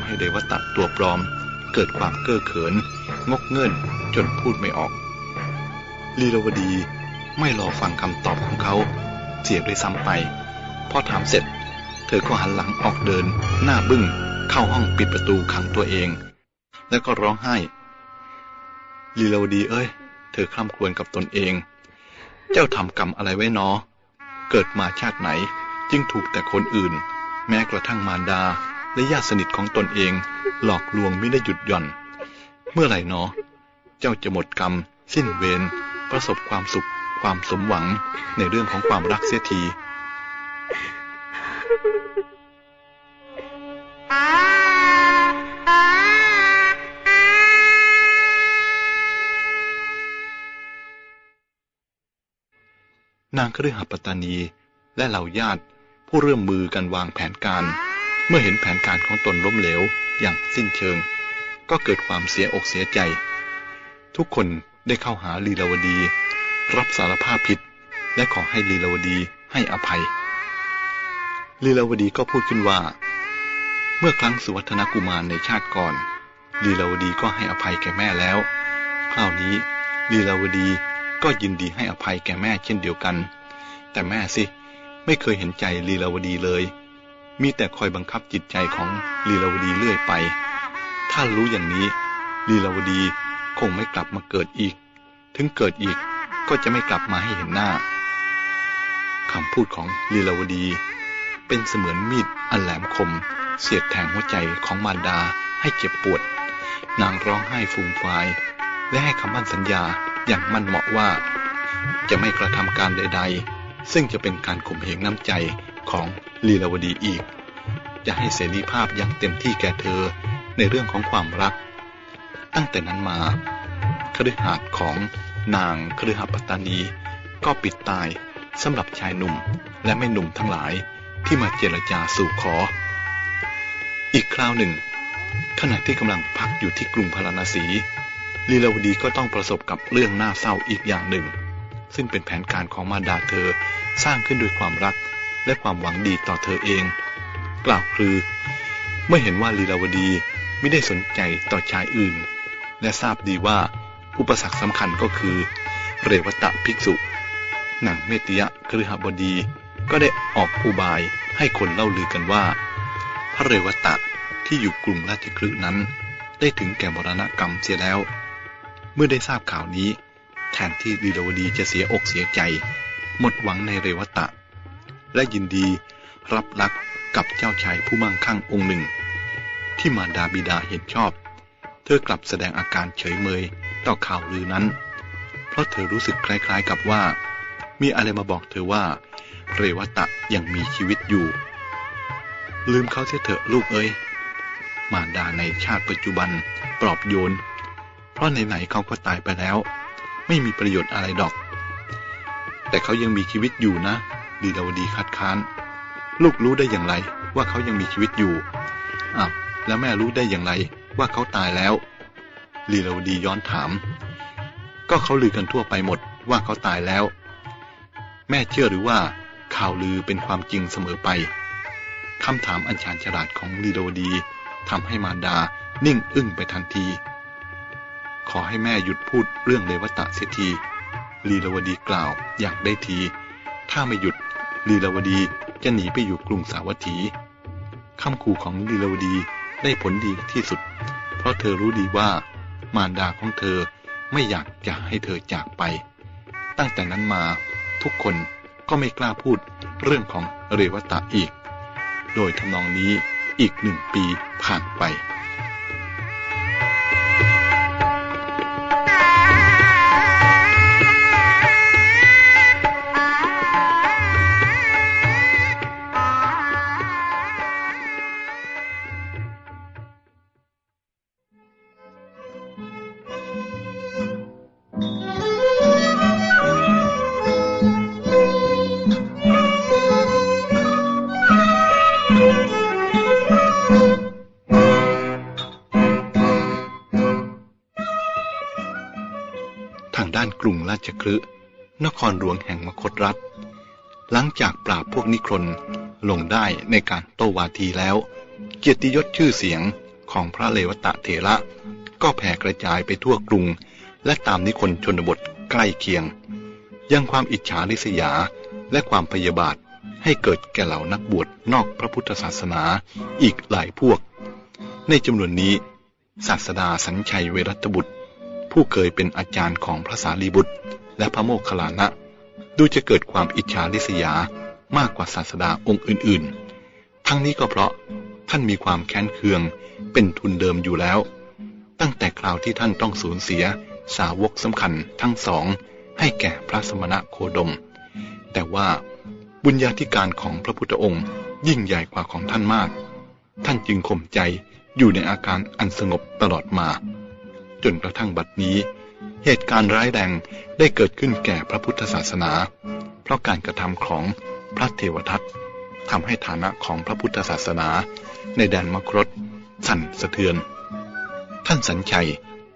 ทำให้เรวตะตัวปลอม เกิดความเก้อเขิน งกเงิ่นจนพูดไม่ออก ลีลาวดีไม่รอฟังคำตอบของเขาเสียด้วยซ้ำไป พอถามเสร็จ เธอก็หันหลังออกเดิน หน้าบึ้งเข้าห้องปิดประตูขังตัวเอง แล้วก็ร้องไห้ลีลาวดีเอ้ย เธอคร่ำครวญกับตนเอง เจ้าทำกรรมอะไรไว้นอ เกิดมาชาติไหน จึงถูกแต่คนอื่น แม้กระทั่งมารดา และญาติสนิทของตนเอง หลอกลวงไม่ได้หยุดหย่อน เมื่อไหร่หนอ เจ้าจะหมดกรรม สิ้นเวรประสบความสุขความสมหวังในเรื่องของความรักเสียทีนางเครือหัปตานีและเหล่าญาติผู้ร่วมมือกันวางแผนการ เมื่อเห็นแผนการของตนล้มเหลวอย่างสิ้นเชิง ก็เกิดความเสียอกเสียใจ ทุกคนได้เข้าหาลีลาวดี รับสารภาพผิด และขอให้ลีลาวดีให้อภัยลีลาวดีก็พูดขึ้นว่า เมื่อครั้งสุวัฒนกุมารในชาติก่อนลีลาวดีก็ให้อภัยแก่แม่แล้ว คราวนี้ลีลาวดีก็ยินดีให้อภัยแก่แม่เช่นเดียวกัน แต่แม่สิ ไม่เคยเห็นใจลีลาวดีเลย มีแต่คอยบังคับจิตใจของลีลาวดีเรื่อยไป ถ้ารู้อย่างนี้ลีลาวดีคงไม่กลับมาเกิดอีก ถึงเกิดอีกก็จะไม่กลับมาให้เห็นหน้าคำพูดของลีลาวดี เป็นเสมือนมีดอันแหลมคม เสียดแทงหัวใจของมารดาให้เจ็บปวด นางร้องไห้ฟูมฟาย และให้คำมั่นสัญญาอย่างมั่นเหมาะว่า จะไม่กระทำการใด ๆ ซึ่งจะเป็นการข่มเหงน้ำใจ ของลีลาวดีอีก จะให้เสรีภาพอย่างเต็มที่แก่เธอในเรื่องของความรัก ตั้งแต่นั้นมาคฤหาสน์ของนางคฤหปตานี ก็ปิดตายสำหรับชายหนุ่มและไม่หนุ่มทั้งหลายที่มาเจรจาสู่ขอ อีกคราวหนึ่ง ขณะที่กำลังพักอยู่ที่กรุงพาราณสีลีลาวดีก็ต้องประสบกับเรื่องน่าเศร้าอีกอย่างหนึ่ง ซึ่งเป็นแผนการของมารดาเธอสร้างขึ้นด้วยความรัก และความหวังดีต่อเธอเอง กล่าวคือ เมื่อเห็นว่าลีลาวดีไม่ได้สนใจต่อชายอื่น และทราบดีว่าอุปสรรคสำคัญก็คือ เรวตะภิกษุนางเมติยะคฤหบดีก็ได้ออกอุบายให้คนเล่าลือกันว่า พระเรวตะที่อยู่กรุงราชคฤห์นั้น ได้ถึงแก่มรณกรรมเสียแล้ว เมื่อได้ทราบข่าวนี้ แทนที่ลีลาวดีจะเสียอกเสียใจ หมดหวังในเรวตะ และยินดีรับรักกับเจ้าชายผู้มั่งคั่งองค์หนึ่ง ที่มารดาบิดาเห็นชอบ เธอกลับแสดงอาการเฉยเมยต่อข่าวลือนั้น เพราะเธอรู้สึกคล้ายๆกับว่า มีอะไรมาบอกเธอว่า เรวตะยังมีชีวิตอยู่ ลืมเขาเสียเถอะลูกเอ้ยมารดาในชาติปัจจุบันปลอบโยน เพราะไหนๆเขาก็ตายไปแล้ว ไม่มีประโยชน์อะไรดอก แต่เขายังมีชีวิตอยู่นะ ดีดาวดีคัดค้าน ลูกรู้ได้อย่างไรว่าเขายังมีชีวิตอยู่อ้าวแล้วแม่รู้ได้อย่างไรว่าเขาตายแล้วลีลาวดีย้อนถาม ก็เขาลือกันทั่วไปหมดว่าเขาตายแล้ว แม่เชื่อหรือว่าข่าวลือเป็นความจริงเสมอไปคำถามอันชาญฉลาดของลีลาวดีทำให้มารดานิ่งอึ้งไปทันที ขอให้แม่หยุดพูดเรื่องเรวตะเสียทีลีลาวดีกล่าวอยากได้ที ถ้าไม่หยุด ลีลาวดีจะหนีไปอยู่กรุงสาวัตถีคำขู่ของลีลาวดีได้ผลดีที่สุด เพราะเธอรู้ดีว่ามารดาของเธอไม่อยากจะให้เธอจากไป ตั้งแต่นั้นมาทุกคนก็ไม่กล้าพูดเรื่องของเรวตะอีก โดยทำนองนี้อีกหนึ่งปีผ่านไป คฤห์นครหลวงแห่งมคตรัฐ หลังจากปราบพวกนิครนลงได้ในการโตวาทีแล้ว เกียรติยศชื่อเสียงของพระเลวตะเถระ ก็แผ่กระจายไปทั่วกรุง และตามนิคนชนบทใกล้เคียง ยังความอิจฉาริษยาและความพยาบาทให้เกิดแก่เหล่านักบวชนอกพระพุทธศาสนาอีกหลายพวก ในจำนวนนี้ ศาสดาสัญชัยเวรัตบุตร ผู้เคยเป็นอาจารย์ของพระสารีบุตร และพระโมคคัลลานะ ดูจะเกิดความอิจฉาริษยามากกว่าศาสดาองค์อื่นๆ ทั้งนี้ก็เพราะท่านมีความแค้นเคืองเป็นทุนเดิมอยู่แล้ว ตั้งแต่คราวที่ท่านต้องสูญเสียสาวกสำคัญทั้งสอง ให้แก่พระสมณะโคดม แต่ว่าบุญญาธิการของพระพุทธองค์ยิ่งใหญ่กว่าของท่านมาก ท่านจึงข่มใจอยู่ในอาการอันสงบตลอดมา จนกระทั่งบัดนี้ เหตุการณ์ร้ายแรงได้เกิดขึ้นแก่พระพุทธศาสนา เพราะการกระทำของพระเทวทัตทำให้ฐานะของพระพุทธศาสนา ในแดนมครตสั่นสะเทือน ท่านสัญชัย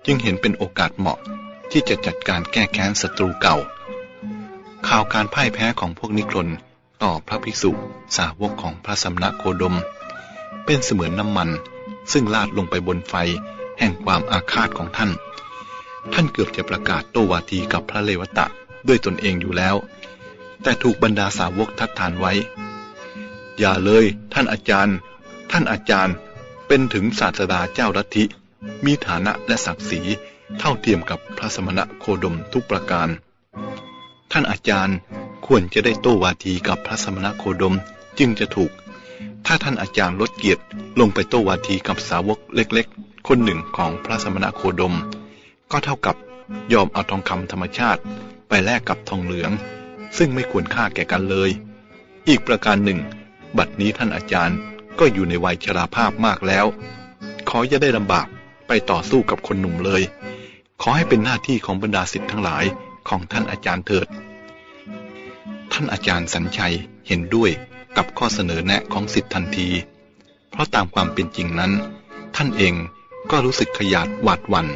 จึงเห็นเป็นโอกาสเหมาะที่จะจัดการแก้แค้นศัตรูเก่า ข่าวการพ่ายแพ้ของพวกนิครนต่อพระภิกษุสาวกของพระสมณโคดม เป็นเสมือนน้ำมันซึ่งลาดลงไปบนไฟแห่งความอาฆาตของท่าน ท่านเกือบจะประกาศโตวาทีกับพระเลวตะด้วยตนเองอยู่แล้ว แต่ถูกบรรดาสาวกทัดทานไว้ อย่าเลยท่านอาจารย์ ท่านอาจารย์เป็นถึงศาสดาเจ้าลัทธิ มีฐานะและศักดิ์ศรีเท่าเทียมกับพระสมณะโคดมทุกประการ ท่านอาจารย์ควรจะได้โต้วาทีกับพระสมณะโคดมจึงจะถูก ถ้าท่านอาจารย์ลดเกียรติลงไปโต้วาทีกับสาวกเล็กๆ คนหนึ่งของพระสมณะโคดม ก็เท่ากับยอมเอาทองคำธรรมชาติไปแลกกับทองเหลือง ซึ่งไม่ควรค่าแก่กันเลย อีกประการหนึ่ง บัดนี้ท่านอาจารย์ก็อยู่ในวัยชราภาพมากแล้ว ขออย่าได้ลำบากไปต่อสู้กับคนหนุ่มเลย ขอให้เป็นหน้าที่ของบรรดาศิษย์ทั้งหลายของท่านอาจารย์เถิด ท่านอาจารย์สัญชัยเห็นด้วยกับข้อเสนอแนะของศิษย์ทันที เพราะตามความเป็นจริงนั้น ท่านเองก็รู้สึกขยาดหวาดหวัน่น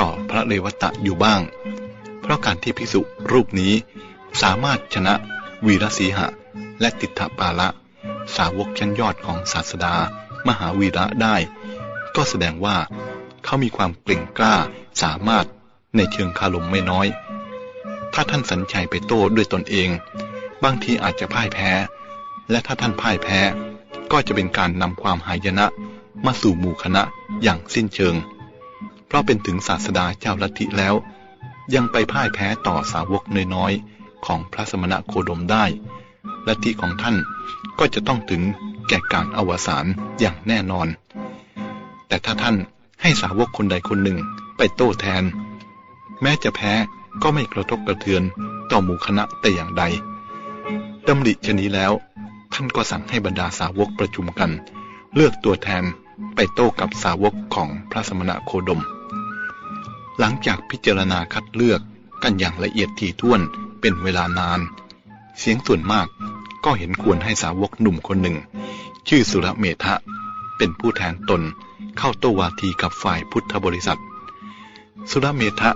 ต่อพระเลวตะอยู่บ้าง เพราะการที่พิสุรูปนี้ สามารถชนะ วีรสีหะ และติถปาละ สาวกชั้นยอดของศาสดา มหาวีระได้ ก็แสดงว่า เขามีความเกร่งกล้าสามารถในเชิงคารมไม่น้อย ถ้าท่านสัญชัยไปโต้ด้วยตนเอง บางทีอาจจะพ่ายแพ้ และถ้าท่านพ่ายแพ้ ก็จะเป็นการนำความหายนะมาสู่หมู่คณะอย่างสิ้นเชิง เพราะเป็นถึงศาสดาเจ้าลัทธิแล้ว ยังไปพ่ายแพ้ต่อสาวกน้อยๆของพระสมณะโคดมได้ลัทธิของท่านก็จะต้องถึงแก่การอวสานอย่างแน่นอน แต่ถ้าท่านให้สาวกคนใดคนหนึ่งไปโต้แทน แม้จะแพ้ก็ไม่กระทบกระเทือนต่อหมู่คณะแต่อย่างใดดำริชนี้แล้ว ท่านก็สั่งให้บรรดาสาวกประชุมกัน เลือกตัวแทนไปโต้กับสาวกของพระสมณะโคดม หลังจากพิจารณาคัดเลือกกันอย่างละเอียดถี่ถ้วนเป็นเวลานาน เสียงส่วนมากก็เห็นควรให้สาวกหนุ่มคนหนึ่ง ชื่อสุรเมธะ เป็นผู้แทนตนเข้าโตวาทีกับฝ่ายพุทธบริษัท สุรเมธะ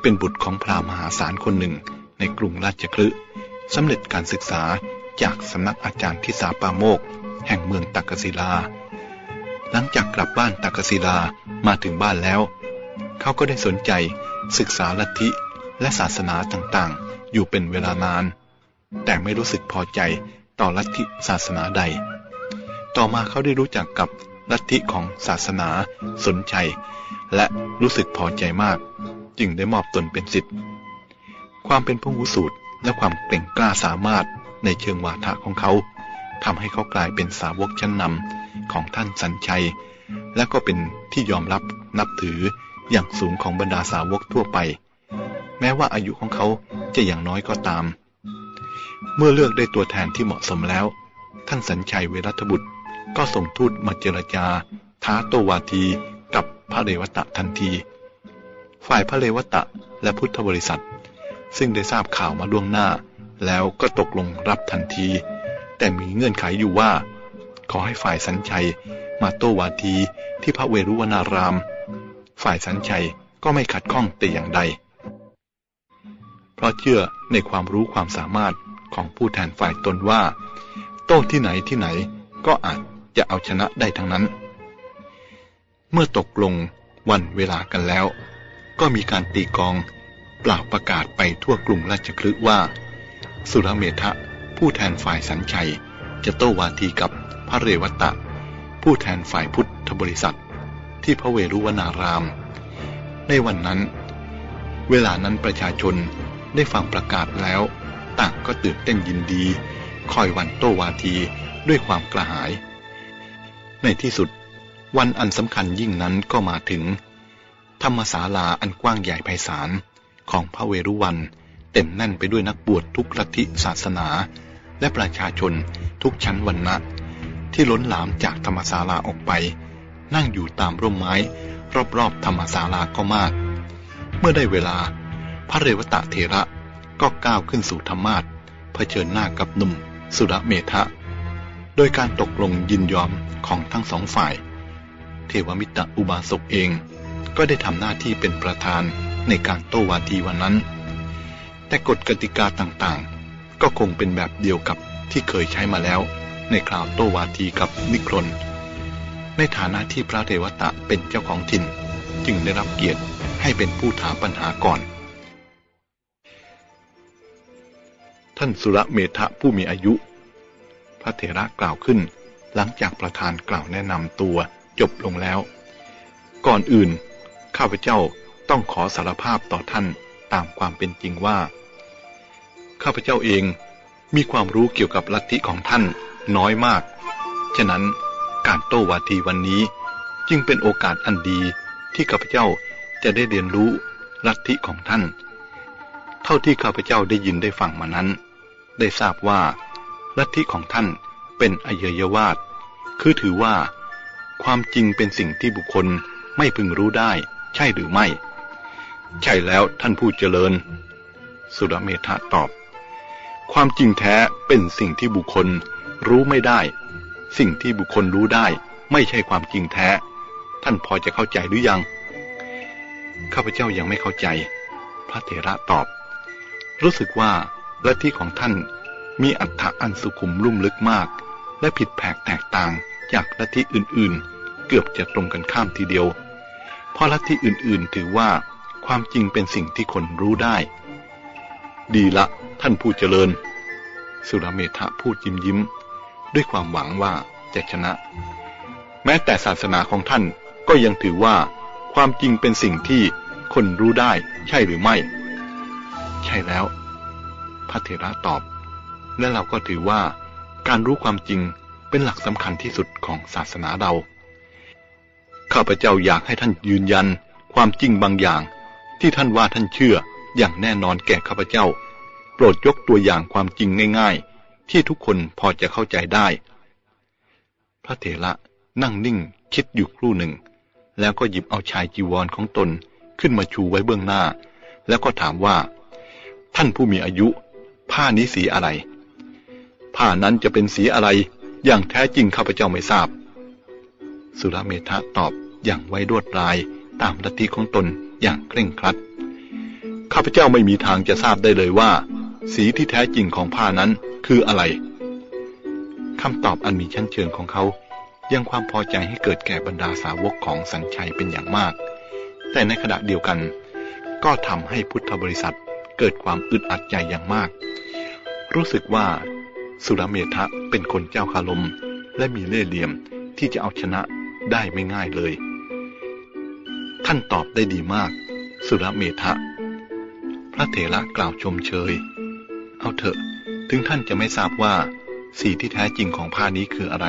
เป็นบุตรของพราหมณ์มหาศาลคนหนึ่งในกรุงราชคลึสำเร็จการศึกษาจากสำนักอาจารย์ทิสาปาโมก แห่งเมืองตักกศิลา หลังจากกลับบ้านตักกศิลามาถึงบ้านแล้ว เขาก็ได้สนใจ ศึกษาลัทธิและศาสนาต่างๆ อยู่เป็นเวลานาน แต่ไม่รู้สึกพอใจต่อลัทธิศาสนาใด ต่อมาเขาได้รู้จักกับลัทธิของศาสนา สนใจ และรู้สึกพอใจมาก จึงได้มอบตนเป็นสิทธิ์ความเป็นผู้วุสูตรและความเก่งกล้าสามารถในเชิงวาทะของเขาทำให้เขากลายเป็นสาวกชั้นนำของท่านสันชัย และก็เป็นที่ยอมรับนับถือ อย่างสูงของบรรดาสาวกทั่วไป แม้ว่าอายุของเขาจะอย่างน้อยก็ตาม เมื่อเลือกได้ตัวแทนที่เหมาะสมแล้ว ท่านสัญชัยเวรัตบุตร ก็ส่งทูตมาเจรจา ท้าโตวาทีกับพระเรวตะทันที ฝ่ายพระเรวตะและพุทธบริษัท ซึ่งได้ทราบข่าวมาล่วงหน้า แล้วก็ตกลงรับทันที แต่มีเงื่อนไขอยู่ว่า ขอให้ฝ่ายสัญชัยมาโตวาทีที่พระเวรุวนาราม ฝ่ายสัญชัยก็ไม่ขัดข้องแต่อย่างใด เพราะเชื่อในความรู้ความสามารถของผู้แทนฝ่ายตนว่า โต้ที่ไหนที่ไหนก็อาจจะเอาชนะได้ทั้งนั้น เมื่อตกลงวันเวลากันแล้ว ก็มีการตีกองเปล่าประกาศไปทั่วกรุงราชคลึว่า สุรเมธะผู้แทนฝ่ายสัญชัยจะโต้วาทีกับพระเรวตะ ผู้แทนฝ่ายพุทธบริษัท ที่พระเวรุวนาราม ในวันนั้น เวลานั้นประชาชนได้ฟังประกาศแล้ว ต่างก็ตื่นเต้นยินดี คอยวันโตวาทีด้วยความกระหาย ในที่สุดวันอันสำคัญยิ่งนั้นก็มาถึง ธรรมศาลาอันกว้างใหญ่ไพศาลของพระเวรุวัน เต็มแน่นไปด้วยนักบวชทุกลัทธิศาสนา และประชาชนทุกชั้นวรรณะ ที่ล้นหลามจากธรรมศาลาออกไป นั่งอยู่ตามร่มไม้ รอบๆธรรมศาลาก็มาก เมื่อได้เวลา พระเรวตะเถระก็ก้าวขึ้นสู่ธรรมาทเผชิญหน้ากับหนุ่ม สุรเมธะ โดยการตกลงยินยอมของทั้งสองฝ่าย เทวมิตรอุบาสกเอง ก็ได้ทำหน้าที่เป็นประธานในการโต้วาทีวันนั้น แต่กฎกติกาต่างๆ ก็คงเป็นแบบเดียวกับที่เคยใช้มาแล้ว ในคราวโต้วาทีกับนิครน ในฐานะที่พระเทวตะเป็นเจ้าของถิ่น จึงได้รับเกียรติให้เป็นผู้ถามปัญหาก่อน ท่านสุรเมธะผู้มีอายุ พระเถระกล่าวขึ้น หลังจากประธานกล่าวแนะนำตัวจบลงแล้ว ก่อนอื่น ข้าพเจ้าต้องขอสารภาพต่อท่านตามความเป็นจริงว่า ข้าพเจ้าเองมีความรู้เกี่ยวกับลัทธิของท่านน้อยมาก ฉะนั้น การโต้วาทีวันนี้ จึงเป็นโอกาสอันดีที่ข้าพเจ้าจะได้เรียนรู้ลัทธิของท่าน เท่าที่ข้าพเจ้าได้ยินได้ฟังมานั้น ได้ทราบว่าลัทธิของท่านเป็นอเยยวาทคือถือว่า ความจริงเป็นสิ่งที่บุคคลไม่พึงรู้ได้ ใช่หรือไม่ ใช่แล้วท่านผู้เจริญ สุรเมธะตอบ ความจริงแท้เป็นสิ่งที่บุคคลรู้ไม่ได้ สิ่งที่บุคคลรู้ได้ไม่ใช่ความจริงแท้ ท่านพอจะเข้าใจหรือยัง ข้าพเจ้ายังไม่เข้าใจ พระเถระตอบ รู้สึกว่าลัทธิของท่านมีอัตถะอันสุขุมลุ่มลึกมาก และผิดแผกแตกต่างจากลัทธิอื่นๆ เกือบจะตรงกันข้ามทีเดียว เพราะลัทธิอื่นๆ ถือว่าความจริงเป็นสิ่งที่คนรู้ได้ ดีละท่านผู้เจริญ สุรเมธะพูดยิ้มยิ้ม ด้วยความหวังว่าจะชนะ แม้แต่ศาสนาของท่านก็ยังถือว่าความจริงเป็นสิ่งที่คนรู้ได้ใช่หรือไม่ ใช่แล้ว พระเถระตอบ และเราก็ถือว่าการรู้ความจริงเป็นหลักสำคัญที่สุดของศาสนาเรา ข้าพเจ้าอยากให้ท่านยืนยันความจริงบางอย่าง ที่ท่านว่าท่านเชื่ออย่างแน่นอนแก่ข้าพเจ้า โปรดยกตัวอย่างความจริงง่ายๆ ที่ทุกคนพอจะเข้าใจได้ พระเถระนั่งนิ่งคิดอยู่ครู่หนึ่ง แล้วก็หยิบเอาชายจีวรของตนขึ้นมาชูไว้เบื้องหน้า แล้วก็ถามว่า ท่านผู้มีอายุ ผ้านี้สีอะไร ผ้านั้นจะเป็นสีอะไร อย่างแท้จริงข้าพเจ้าไม่ทราบ สุรเมธะตอบอย่างไว้รวดรายตามลัทธิของตนอย่างเคร่งครัด ข้าพเจ้าไม่มีทางจะทราบได้เลยว่า สีที่แท้จริงของผ้านั้นคืออะไรคำตอบอันมีชั้นเชิงของเขา ยังความพอใจให้เกิดแก่บรรดาสาวกของสัญชัยเป็นอย่างมาก แต่ในขณะเดียวกัน ก็ทำให้พุทธบริษัทเกิดความอึดอัดใจอย่างมาก รู้สึกว่า สุรเมธะเป็นคนเจ้าคารม และมีเล่ห์เหลี่ยมที่จะเอาชนะได้ไม่ง่ายเลย ท่านตอบได้ดีมาก สุรเมธะ พระเถระกล่าวชมเชย เอาเถอะ ถึงท่านจะไม่ทราบว่า สีที่แท้จริงของผ้านี้คืออะไร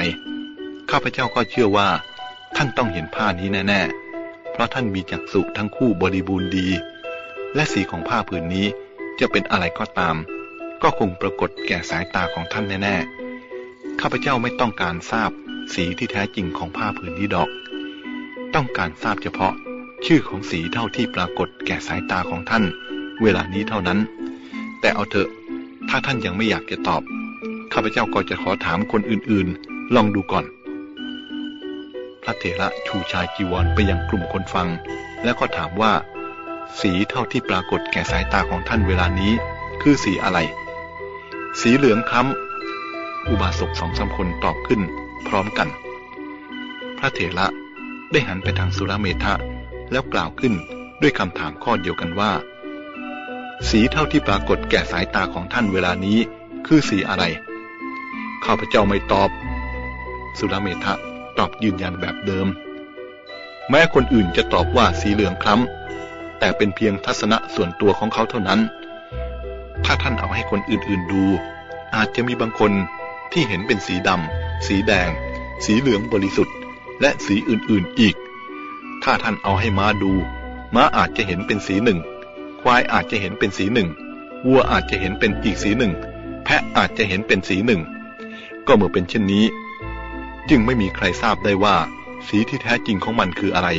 ข้าพเจ้าก็เชื่อว่า ท่านต้องเห็นผ้านี้แน่ ๆ เพราะท่านมีจักษุทั้งคู่บริบูรณ์ดี และสีของผ้าผืนนี้จะเป็นอะไรก็ตาม ก็คงปรากฏแก่สายตาของท่านแน่ ๆ ข้าพเจ้าไม่ต้องการทราบสีที่แท้จริงของผ้าผืนนี้ดอก ต้องการทราบเฉพาะชื่อของสีเท่าที่ปรากฏแก่สายตาของท่าน เวลานี้เท่านั้น แต่เอาเถอะ ถ้าท่านยังไม่อยากจะตอบ ข้าพเจ้าก็จะขอถามคนอื่นๆ ลองดูก่อน พระเถระชูชายจีวรไปยังกลุ่มคนฟัง แล้วก็ถามว่า สีเท่าที่ปรากฏแก่สายตาของท่านเวลานี้ คือสีอะไร สีเหลืองคล้ำอุบาสกสองสาคนตอบขึ้น พร้อมกัน พระเถระได้หันไปทางสุรเมธะแล้วกล่าวขึ้นด้วยคำถามข้อเดียวกันว่า สีเท่าที่ปรากฏแก่สายตาของท่านเวลานี้ คือสีอะไรข้าพเจ้าไม่ตอบ สุรเมธะตอบยืนยันแบบเดิม แม้คนอื่นจะตอบว่าสีเหลืองคล้ำแต่เป็นเพียงทัศนะส่วนตัวของเขาเท่านั้น ถ้าท่านเอาให้คนอื่นๆดู อาจจะมีบางคนที่เห็นเป็นสีดำสีแดง สีเหลืองบริสุทธิ์ และสีอื่นๆอีก ถ้าท่านเอาให้ม้าดู ม้าอาจจะเห็นเป็นสีหนึ่ง ควายอาจจะเห็นเป็นสีหนึ่ง วัวอาจจะเห็นเป็นอีกสีหนึ่ง แพะอาจจะเห็นเป็นสีหนึ่ง ก็เมื่อเป็นเช่นนี้ จึงไม่มีใครทราบได้ว่า สีที่แท้จริงของมันคืออะไร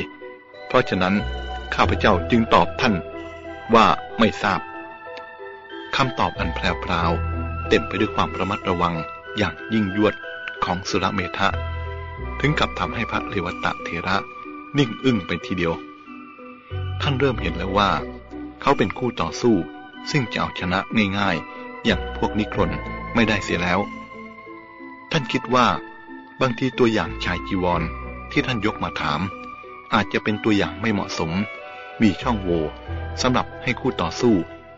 เพราะฉะนั้นข้าพเจ้าจึงตอบท่าน ว่าไม่ทราบคำตอบอันแพรวๆเต็มไปด้วยความระมัดระวังอย่างยิ่งยวดของสุรเมธะ ถึงกับทำให้พระเลวตะเทระนิ่งอึ้งไปทีเดียว ท่านเริ่มเห็นแล้วว่า เขาเป็นคู่ต่อสู้ ซึ่งจะเอาชนะง่ายๆ อย่างพวกนิครนไม่ได้เสียแล้ว ท่านคิดว่าบางทีตัวอย่างชายจีวรที่ท่านยกมาถาม อาจจะเป็นตัวอย่างไม่เหมาะสม มีช่องโหว่สำหรับให้คู่ต่อสู้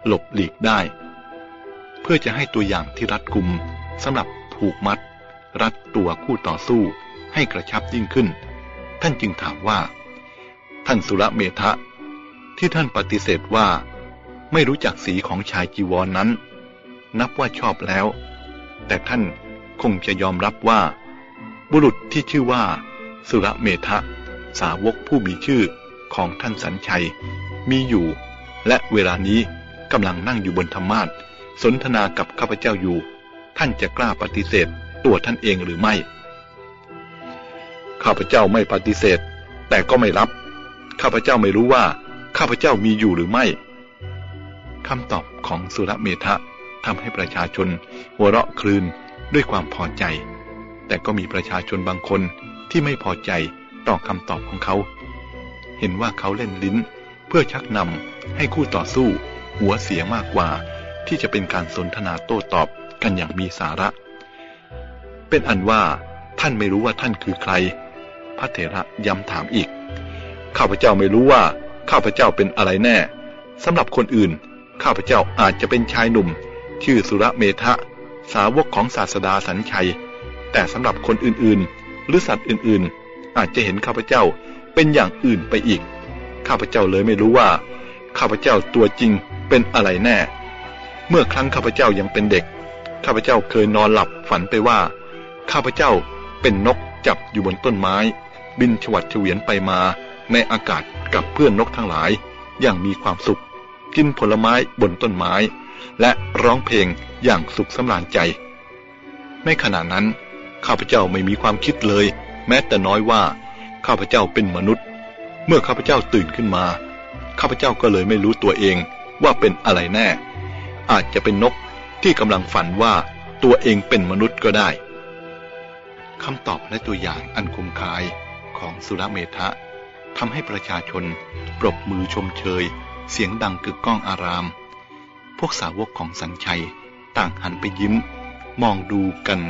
หลบหลีกได้ เพื่อจะให้ตัวอย่างที่รัดกุมสำหรับผูกมัด รัดตัวคู่ต่อสู้ให้กระชับยิ่งขึ้น ท่านจึงถามว่า ท่านสุรเมธะ ที่ท่านปฏิเสธว่า ไม่รู้จักสีของชายจีวรนนั้น นับว่าชอบแล้ว แต่ท่านคงจะยอมรับว่า บุรุษที่ชื่อว่า สุระเมธะสาวกผู้มีชื่อของท่านสัญชัย มีอยู่ และเวลานี้กำลังนั่งอยู่บนธรรมาทสนทนากับข้าพเจ้าอยู่ ท่านจะกล้าปฏิเสธตัวท่านเองหรือไม่ ข้าพเจ้าไม่ปฏิเสธ แต่ก็ไม่รับ ข้าพเจ้าไม่รู้ว่า ข้าพเจ้ามีอยู่หรือไม่คำตอบของสุรเมธะทำให้ประชาชนหัวเราะคลืนด้วยความพอใจ แต่ก็มีประชาชนบางคนที่ไม่พอใจต่อคำตอบของเขา เห็นว่าเขาเล่นลิ้น เพื่อชักนำให้คู่ต่อสู้ หัวเสียมากกว่า ที่จะเป็นการสนทนาโต้ตอบกันอย่างมีสาระ เป็นอันว่าท่านไม่รู้ว่าท่านคือใคร พระเถระย้ำถามอีก ข้าพเจ้าไม่รู้ว่า ข้าพเจ้าเป็นอะไรแน่สำหรับคนอื่น ข้าพเจ้าอาจจะเป็นชายหนุ่ม ชื่อสุระเมธะสาวกของศาสดาสัญชัย แต่สำหรับคนอื่นๆ หรือสัตว์อื่นๆ อาจจะเห็นข้าพเจ้าเป็นอย่างอื่นไปอีก ข้าพเจ้าเลยไม่รู้ว่า ข้าพเจ้าตัวจริงเป็นอะไรแน่ เมื่อครั้งข้าพเจ้ายังเป็นเด็ก ข้าพเจ้าเคยนอนหลับฝันไปว่า ข้าพเจ้าเป็นนกจับอยู่บนต้นไม้ บินฉวัดเฉวียนไปมา ในอากาศกับเพื่อนนกทั้งหลายอย่างมีความสุข กินผลไม้บนต้นไม้ และร้องเพลงอย่างสุขสำราญใจ ในขณะนั้น ข้าพเจ้าไม่มีความคิดเลย แม้แต่น้อยว่า ข้าพเจ้าเป็นมนุษย์ เมื่อข้าพเจ้าตื่นขึ้นมา ข้าพเจ้าก็เลยไม่รู้ตัวเองว่าเป็นอะไรแน่ อาจจะเป็นนกที่กำลังฝันว่าตัวเองเป็นมนุษย์ก็ได้คำตอบและตัวอย่างอันคุ้มคายของสุรเมธะ ทำให้ประชาชน ปรบมือชมเชย เสียงดังกึกก้องอาราม พวกสาวกของสัญชัย ต่างหันไปยิ้ม มองดูกัน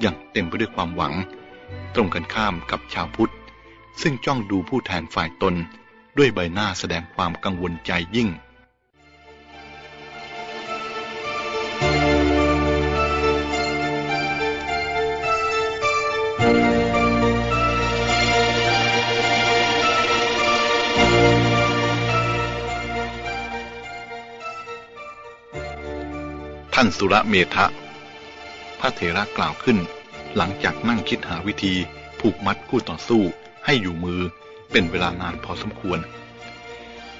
อย่างเต็มไปด้วยความหวัง ตรงกันข้ามกับชาวพุทธ ซึ่งจ้องดูผู้แทนฝ่ายตนด้วยใบหน้าแสดงความกังวลใจยิ่ง ท่านสุรเมธะ พระเถระกล่าวขึ้น หลังจากนั่งคิดหาวิธีผูกมัดคู่ต่อสู้ให้อยู่มือเป็นเวลานานพอสมควร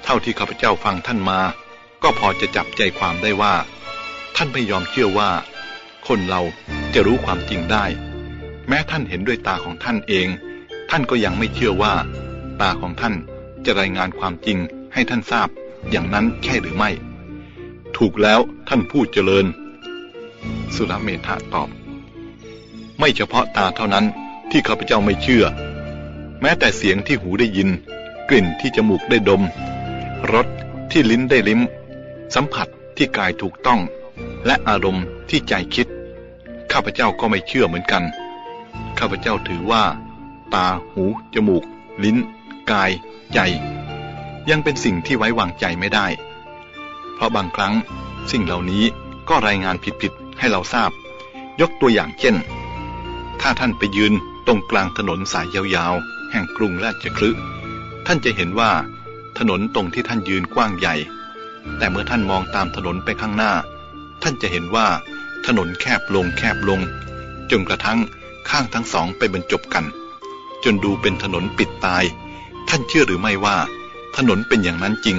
เท่าที่ข้าพเจ้าฟังท่านมา ก็พอจะจับใจความได้ว่า ท่านไม่ยอมเชื่อว่า คนเราจะรู้ความจริงได้ แม้ท่านเห็นด้วยตาของท่านเอง ท่านก็ยังไม่เชื่อว่า ตาของท่านจะรายงานความจริงให้ท่านทราบอย่างนั้นใช่หรือไม่ ถูกแล้วท่านผู้เจริญ สุรเมธะตอบ ไม่เฉพาะตาเท่านั้นที่ข้าพเจ้าไม่เชื่อ แม้แต่เสียงที่หูได้ยิน กลิ่นที่จมูกได้ดม รสที่ลิ้นได้ลิ้ม สัมผัสที่กายถูกต้อง และอารมณ์ที่ใจคิด ข้าพเจ้าก็ไม่เชื่อเหมือนกัน ข้าพเจ้าถือว่า ตาหูจมูก ลิ้น กาย ใจ ยังเป็นสิ่งที่ไว้วางใจไม่ได้ เพราะบางครั้ง สิ่งเหล่านี้ก็รายงานผิดๆให้เราทราบ ยกตัวอย่างเช่น ถ้าท่านไปยืนตรงกลางถนนสายยาวๆ แห่งกรุงราชคลึท่านจะเห็นว่า ถนนตรงที่ท่านยืนกว้างใหญ่ แต่เมื่อท่านมองตามถนนไปข้างหน้า ท่านจะเห็นว่า ถนนแคบลงแคบลงจนกระทั่งข้างทั้งสองไปบรรจบกัน จนดูเป็นถนนปิดตาย ท่านเชื่อหรือไม่ว่า ถนนเป็นอย่างนั้นจริง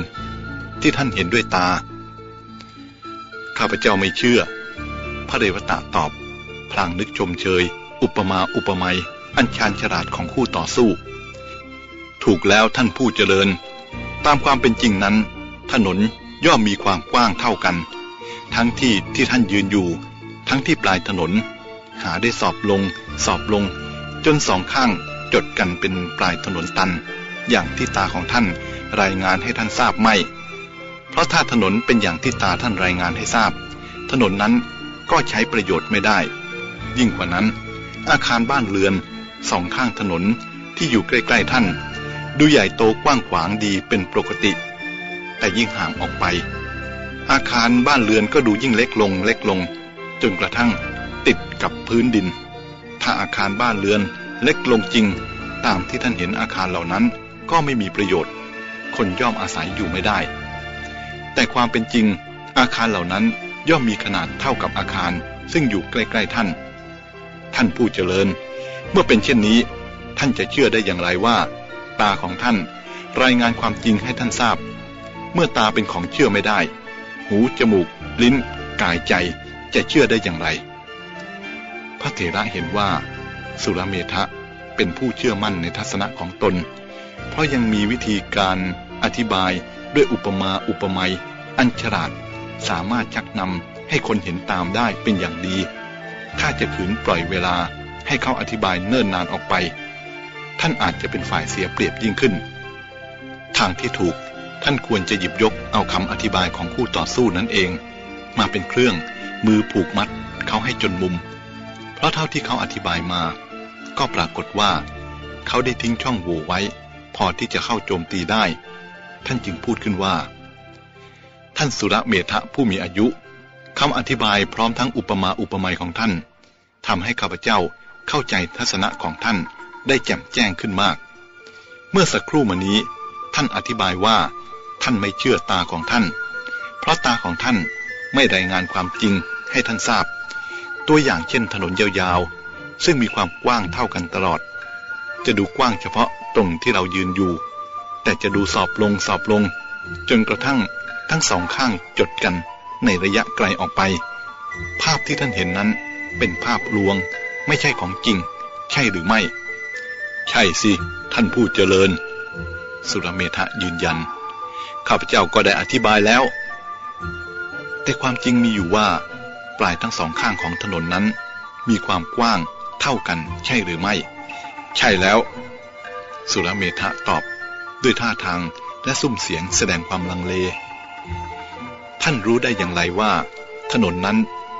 ที่ท่านเห็นด้วยตา ข้าพเจ้าไม่เชื่อ พระเรวตะตอบ พลางนึกชมเชย อุปมาอุปไมยอันชาญฉลาดของคู่ต่อสู้ ถูกแล้วท่านผู้เจริญ ตามความเป็นจริงนั้น ถนนย่อมมีความกว้างเท่ากัน ทั้งที่ที่ท่านยืนอยู่ ทั้งที่ปลายถนน หาได้สอบลง สอบลง จนสองข้างจดกันเป็นปลายถนนตัน อย่างที่ตาของท่านรายงานให้ท่านทราบไม่ ราะถ้าถนนเป็นอย่างที่ตาท่านรายงานให้ทราบ ถนนนั้นก็ใช้ประโยชน์ไม่ได้ ยิ่งกว่านั้น อาคารบ้านเรือนสองข้างถนนที่อยู่ใกล้ๆท่าน ดูใหญ่โตกว้างขวางดีเป็นปกติ แต่ยิ่งห่างออกไป อาคารบ้านเรือนก็ดูยิ่งเล็กลงเล็กลง จนกระทั่งติดกับพื้นดิน ถ้าอาคารบ้านเรือนเล็กลงจริง ตามที่ท่านเห็นอาคารเหล่านั้นก็ไม่มีประโยชน์ คนย่อมอาศัยอยู่ไม่ได้ แต่ความเป็นจริง อาคารเหล่านั้นย่อมมีขนาดเท่ากับอาคารซึ่งอยู่ใกล้ ๆท่าน ท่านผู้เจริญ เมื่อเป็นเช่นนี้ ท่านจะเชื่อได้อย่างไรว่า ตาของท่านรายงานความจริงให้ท่านทราบ เมื่อตาเป็นของเชื่อไม่ได้ หูจมูก ลิ้น กายใจจะเชื่อได้อย่างไร พระเถระเห็นว่า สุรเมธะเป็นผู้เชื่อมั่นในทัศนะของตน เพราะยังมีวิธีการอธิบาย ด้วยอุปมาอุปไมยอันฉลาดสามารถชักนำให้คนเห็นตามได้เป็นอย่างดีถ้าจะขืนปล่อยเวลาให้เขาอธิบายเนิ่นนานออกไป ท่านอาจจะเป็นฝ่ายเสียเปรียบยิ่งขึ้น ทางที่ถูกท่านควรจะหยิบยกเอาคำอธิบายของคู่ต่อสู้นั้นเอง มาเป็นเครื่องมือผูกมัดเขาให้จนมุม เพราะเท่าที่เขาอธิบายมา ก็ปรากฏว่า เขาได้ทิ้งช่องโหว่ไว้ พอที่จะเข้าโจมตีได้ ท่านจึงพูดขึ้นว่า ท่านสุรเมธะผู้มีอายุคำอธิบายพร้อมทั้งอุปมาอุปไมยของท่านทำให้ข้าพเจ้าเข้าใจทัศนะของท่านได้แจ่มแจ้งขึ้นมาก เมื่อสักครู่มานี้ ท่านอธิบายว่า ท่านไม่เชื่อตาของท่าน เพราะตาของท่านไม่รายงานความจริงให้ท่านทราบ ตัวอย่างเช่นถนนยาวๆ ซึ่งมีความกว้างเท่ากันตลอด จะดูกว้างเฉพาะตรงที่เรายืนอยู่ แต่จะดูสอบลงสอบลง จนกระทั่งทั้งสองข้างจดกันในระยะไกลออกไป ภาพที่ท่านเห็นนั้นเป็นภาพลวง ไม่ใช่ของจริง ใช่หรือไม่ ใช่สิ ท่านผู้เจริญ สุรเมธะยืนยัน ข้าพเจ้าก็ได้อธิบายแล้ว แต่ความจริงมีอยู่ว่า ปลายทั้งสองข้างของถนนนั้น มีความกว้างเท่ากัน ใช่หรือไม่ ใช่แล้ว สุรเมธะตอบ ด้วยท่าทางและซุ้มเสียงแสดงความลังเล ท่านรู้ได้อย่างไรว่า ถนนนั้น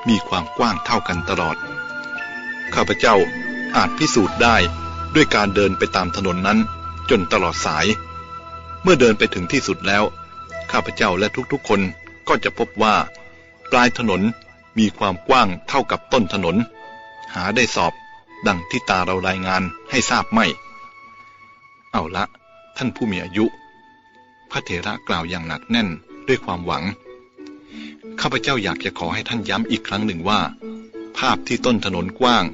มีความกว้างเท่ากันตลอด ข้าพเจ้าอาจพิสูจน์ได้ด้วยการเดินไปตามถนนนั้นจนตลอดสาย เมื่อเดินไปถึงที่สุดแล้ว ข้าพเจ้าและทุกๆคนก็จะพบว่า ปลายถนนมีความกว้างเท่ากับต้นถนน หาได้สอบดังที่ตาเรารายงานให้ทราบไม่ เอาละ ท่านผู้มีอายุ พระเถระกล่าวอย่างหนักแน่นด้วยความหวัง ข้าพเจ้าอยากจะขอให้ท่านย้ำอีกครั้งหนึ่งว่า ภาพที่ต้นถนนกว้าง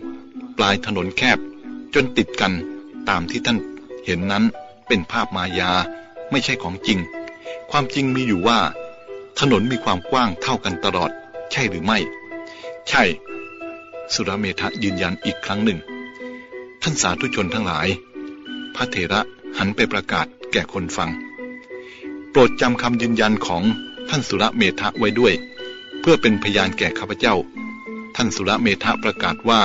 ปลายถนนแคบ จนติดกันตามที่ท่านเห็นนั้นเป็นภาพมายาไม่ใช่ของจริง ความจริงมีอยู่ว่า ถนนมีความกว้างเท่ากันตลอด ใช่หรือไม่ ใช่ สุรเมธะยืนยันอีกครั้งหนึ่ง ท่านสาธุชนทั้งหลาย พระเถระ หันไปประกาศแก่คนฟัง โปรดจำคำยืนยันของท่านสุรเมธะไว้ด้วย เพื่อเป็นพยานแก่ข้าพเจ้า ท่านสุรเมธะประกาศว่า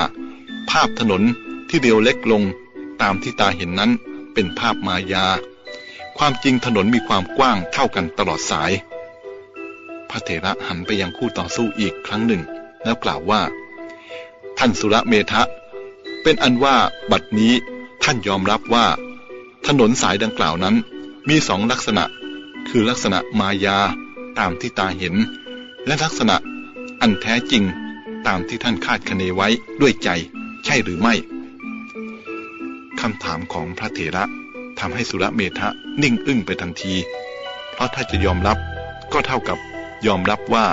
ภาพถนนที่เดียวเล็กลงตามที่ตาเห็นนั้นเป็นภาพมายา ความจริงถนนมีความกว้างเท่ากันตลอดสาย พระเถระหันไปยังคู่ต่อสู้อีกครั้งหนึ่ง แล้วกล่าวว่า ท่านสุรเมธะเป็นอันว่าบัดนี้ท่านยอมรับว่า ถนนสายดังกล่าวนั้น มีสองลักษณะ คือลักษณะมายาตามที่ตาเห็น และลักษณะอันแท้จริงตามที่ท่านคาดคะเนไว้ด้วยใจ ใช่หรือไม่คำถามของพระเถระทำให้สุรเมธะนิ่งอึ้งไปทันที เพราะถ้าจะยอมรับก็เท่ากับยอมรับว่า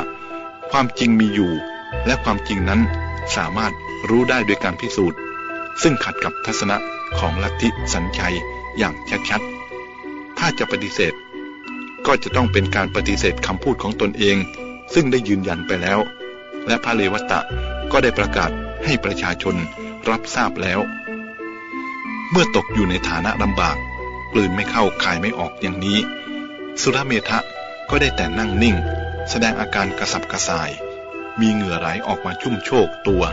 ความจริงมีอยู่ และความจริงนั้นสามารถรู้ได้โดยการพิสูจน์ ซึ่งขัดกับทัศนะของลัทธิสัญชัย อย่างชัดๆ ถ้าจะปฏิเสธ ก็จะต้องเป็นการปฏิเสธคำพูดของตนเอง ซึ่งได้ยืนยันไปแล้ว และพระเลวตะก็ได้ประกาศให้ประชาชนรับทราบแล้ว เมื่อตกอยู่ในฐานะลำบากกลืนไม่เข้าคายไม่ออกอย่างนี้ สุรเมธะก็ได้แต่นั่งนิ่ง แสดงอาการกระสับกระส่าย มีเหงื่อไหลออกมาชุ่มโชกตัว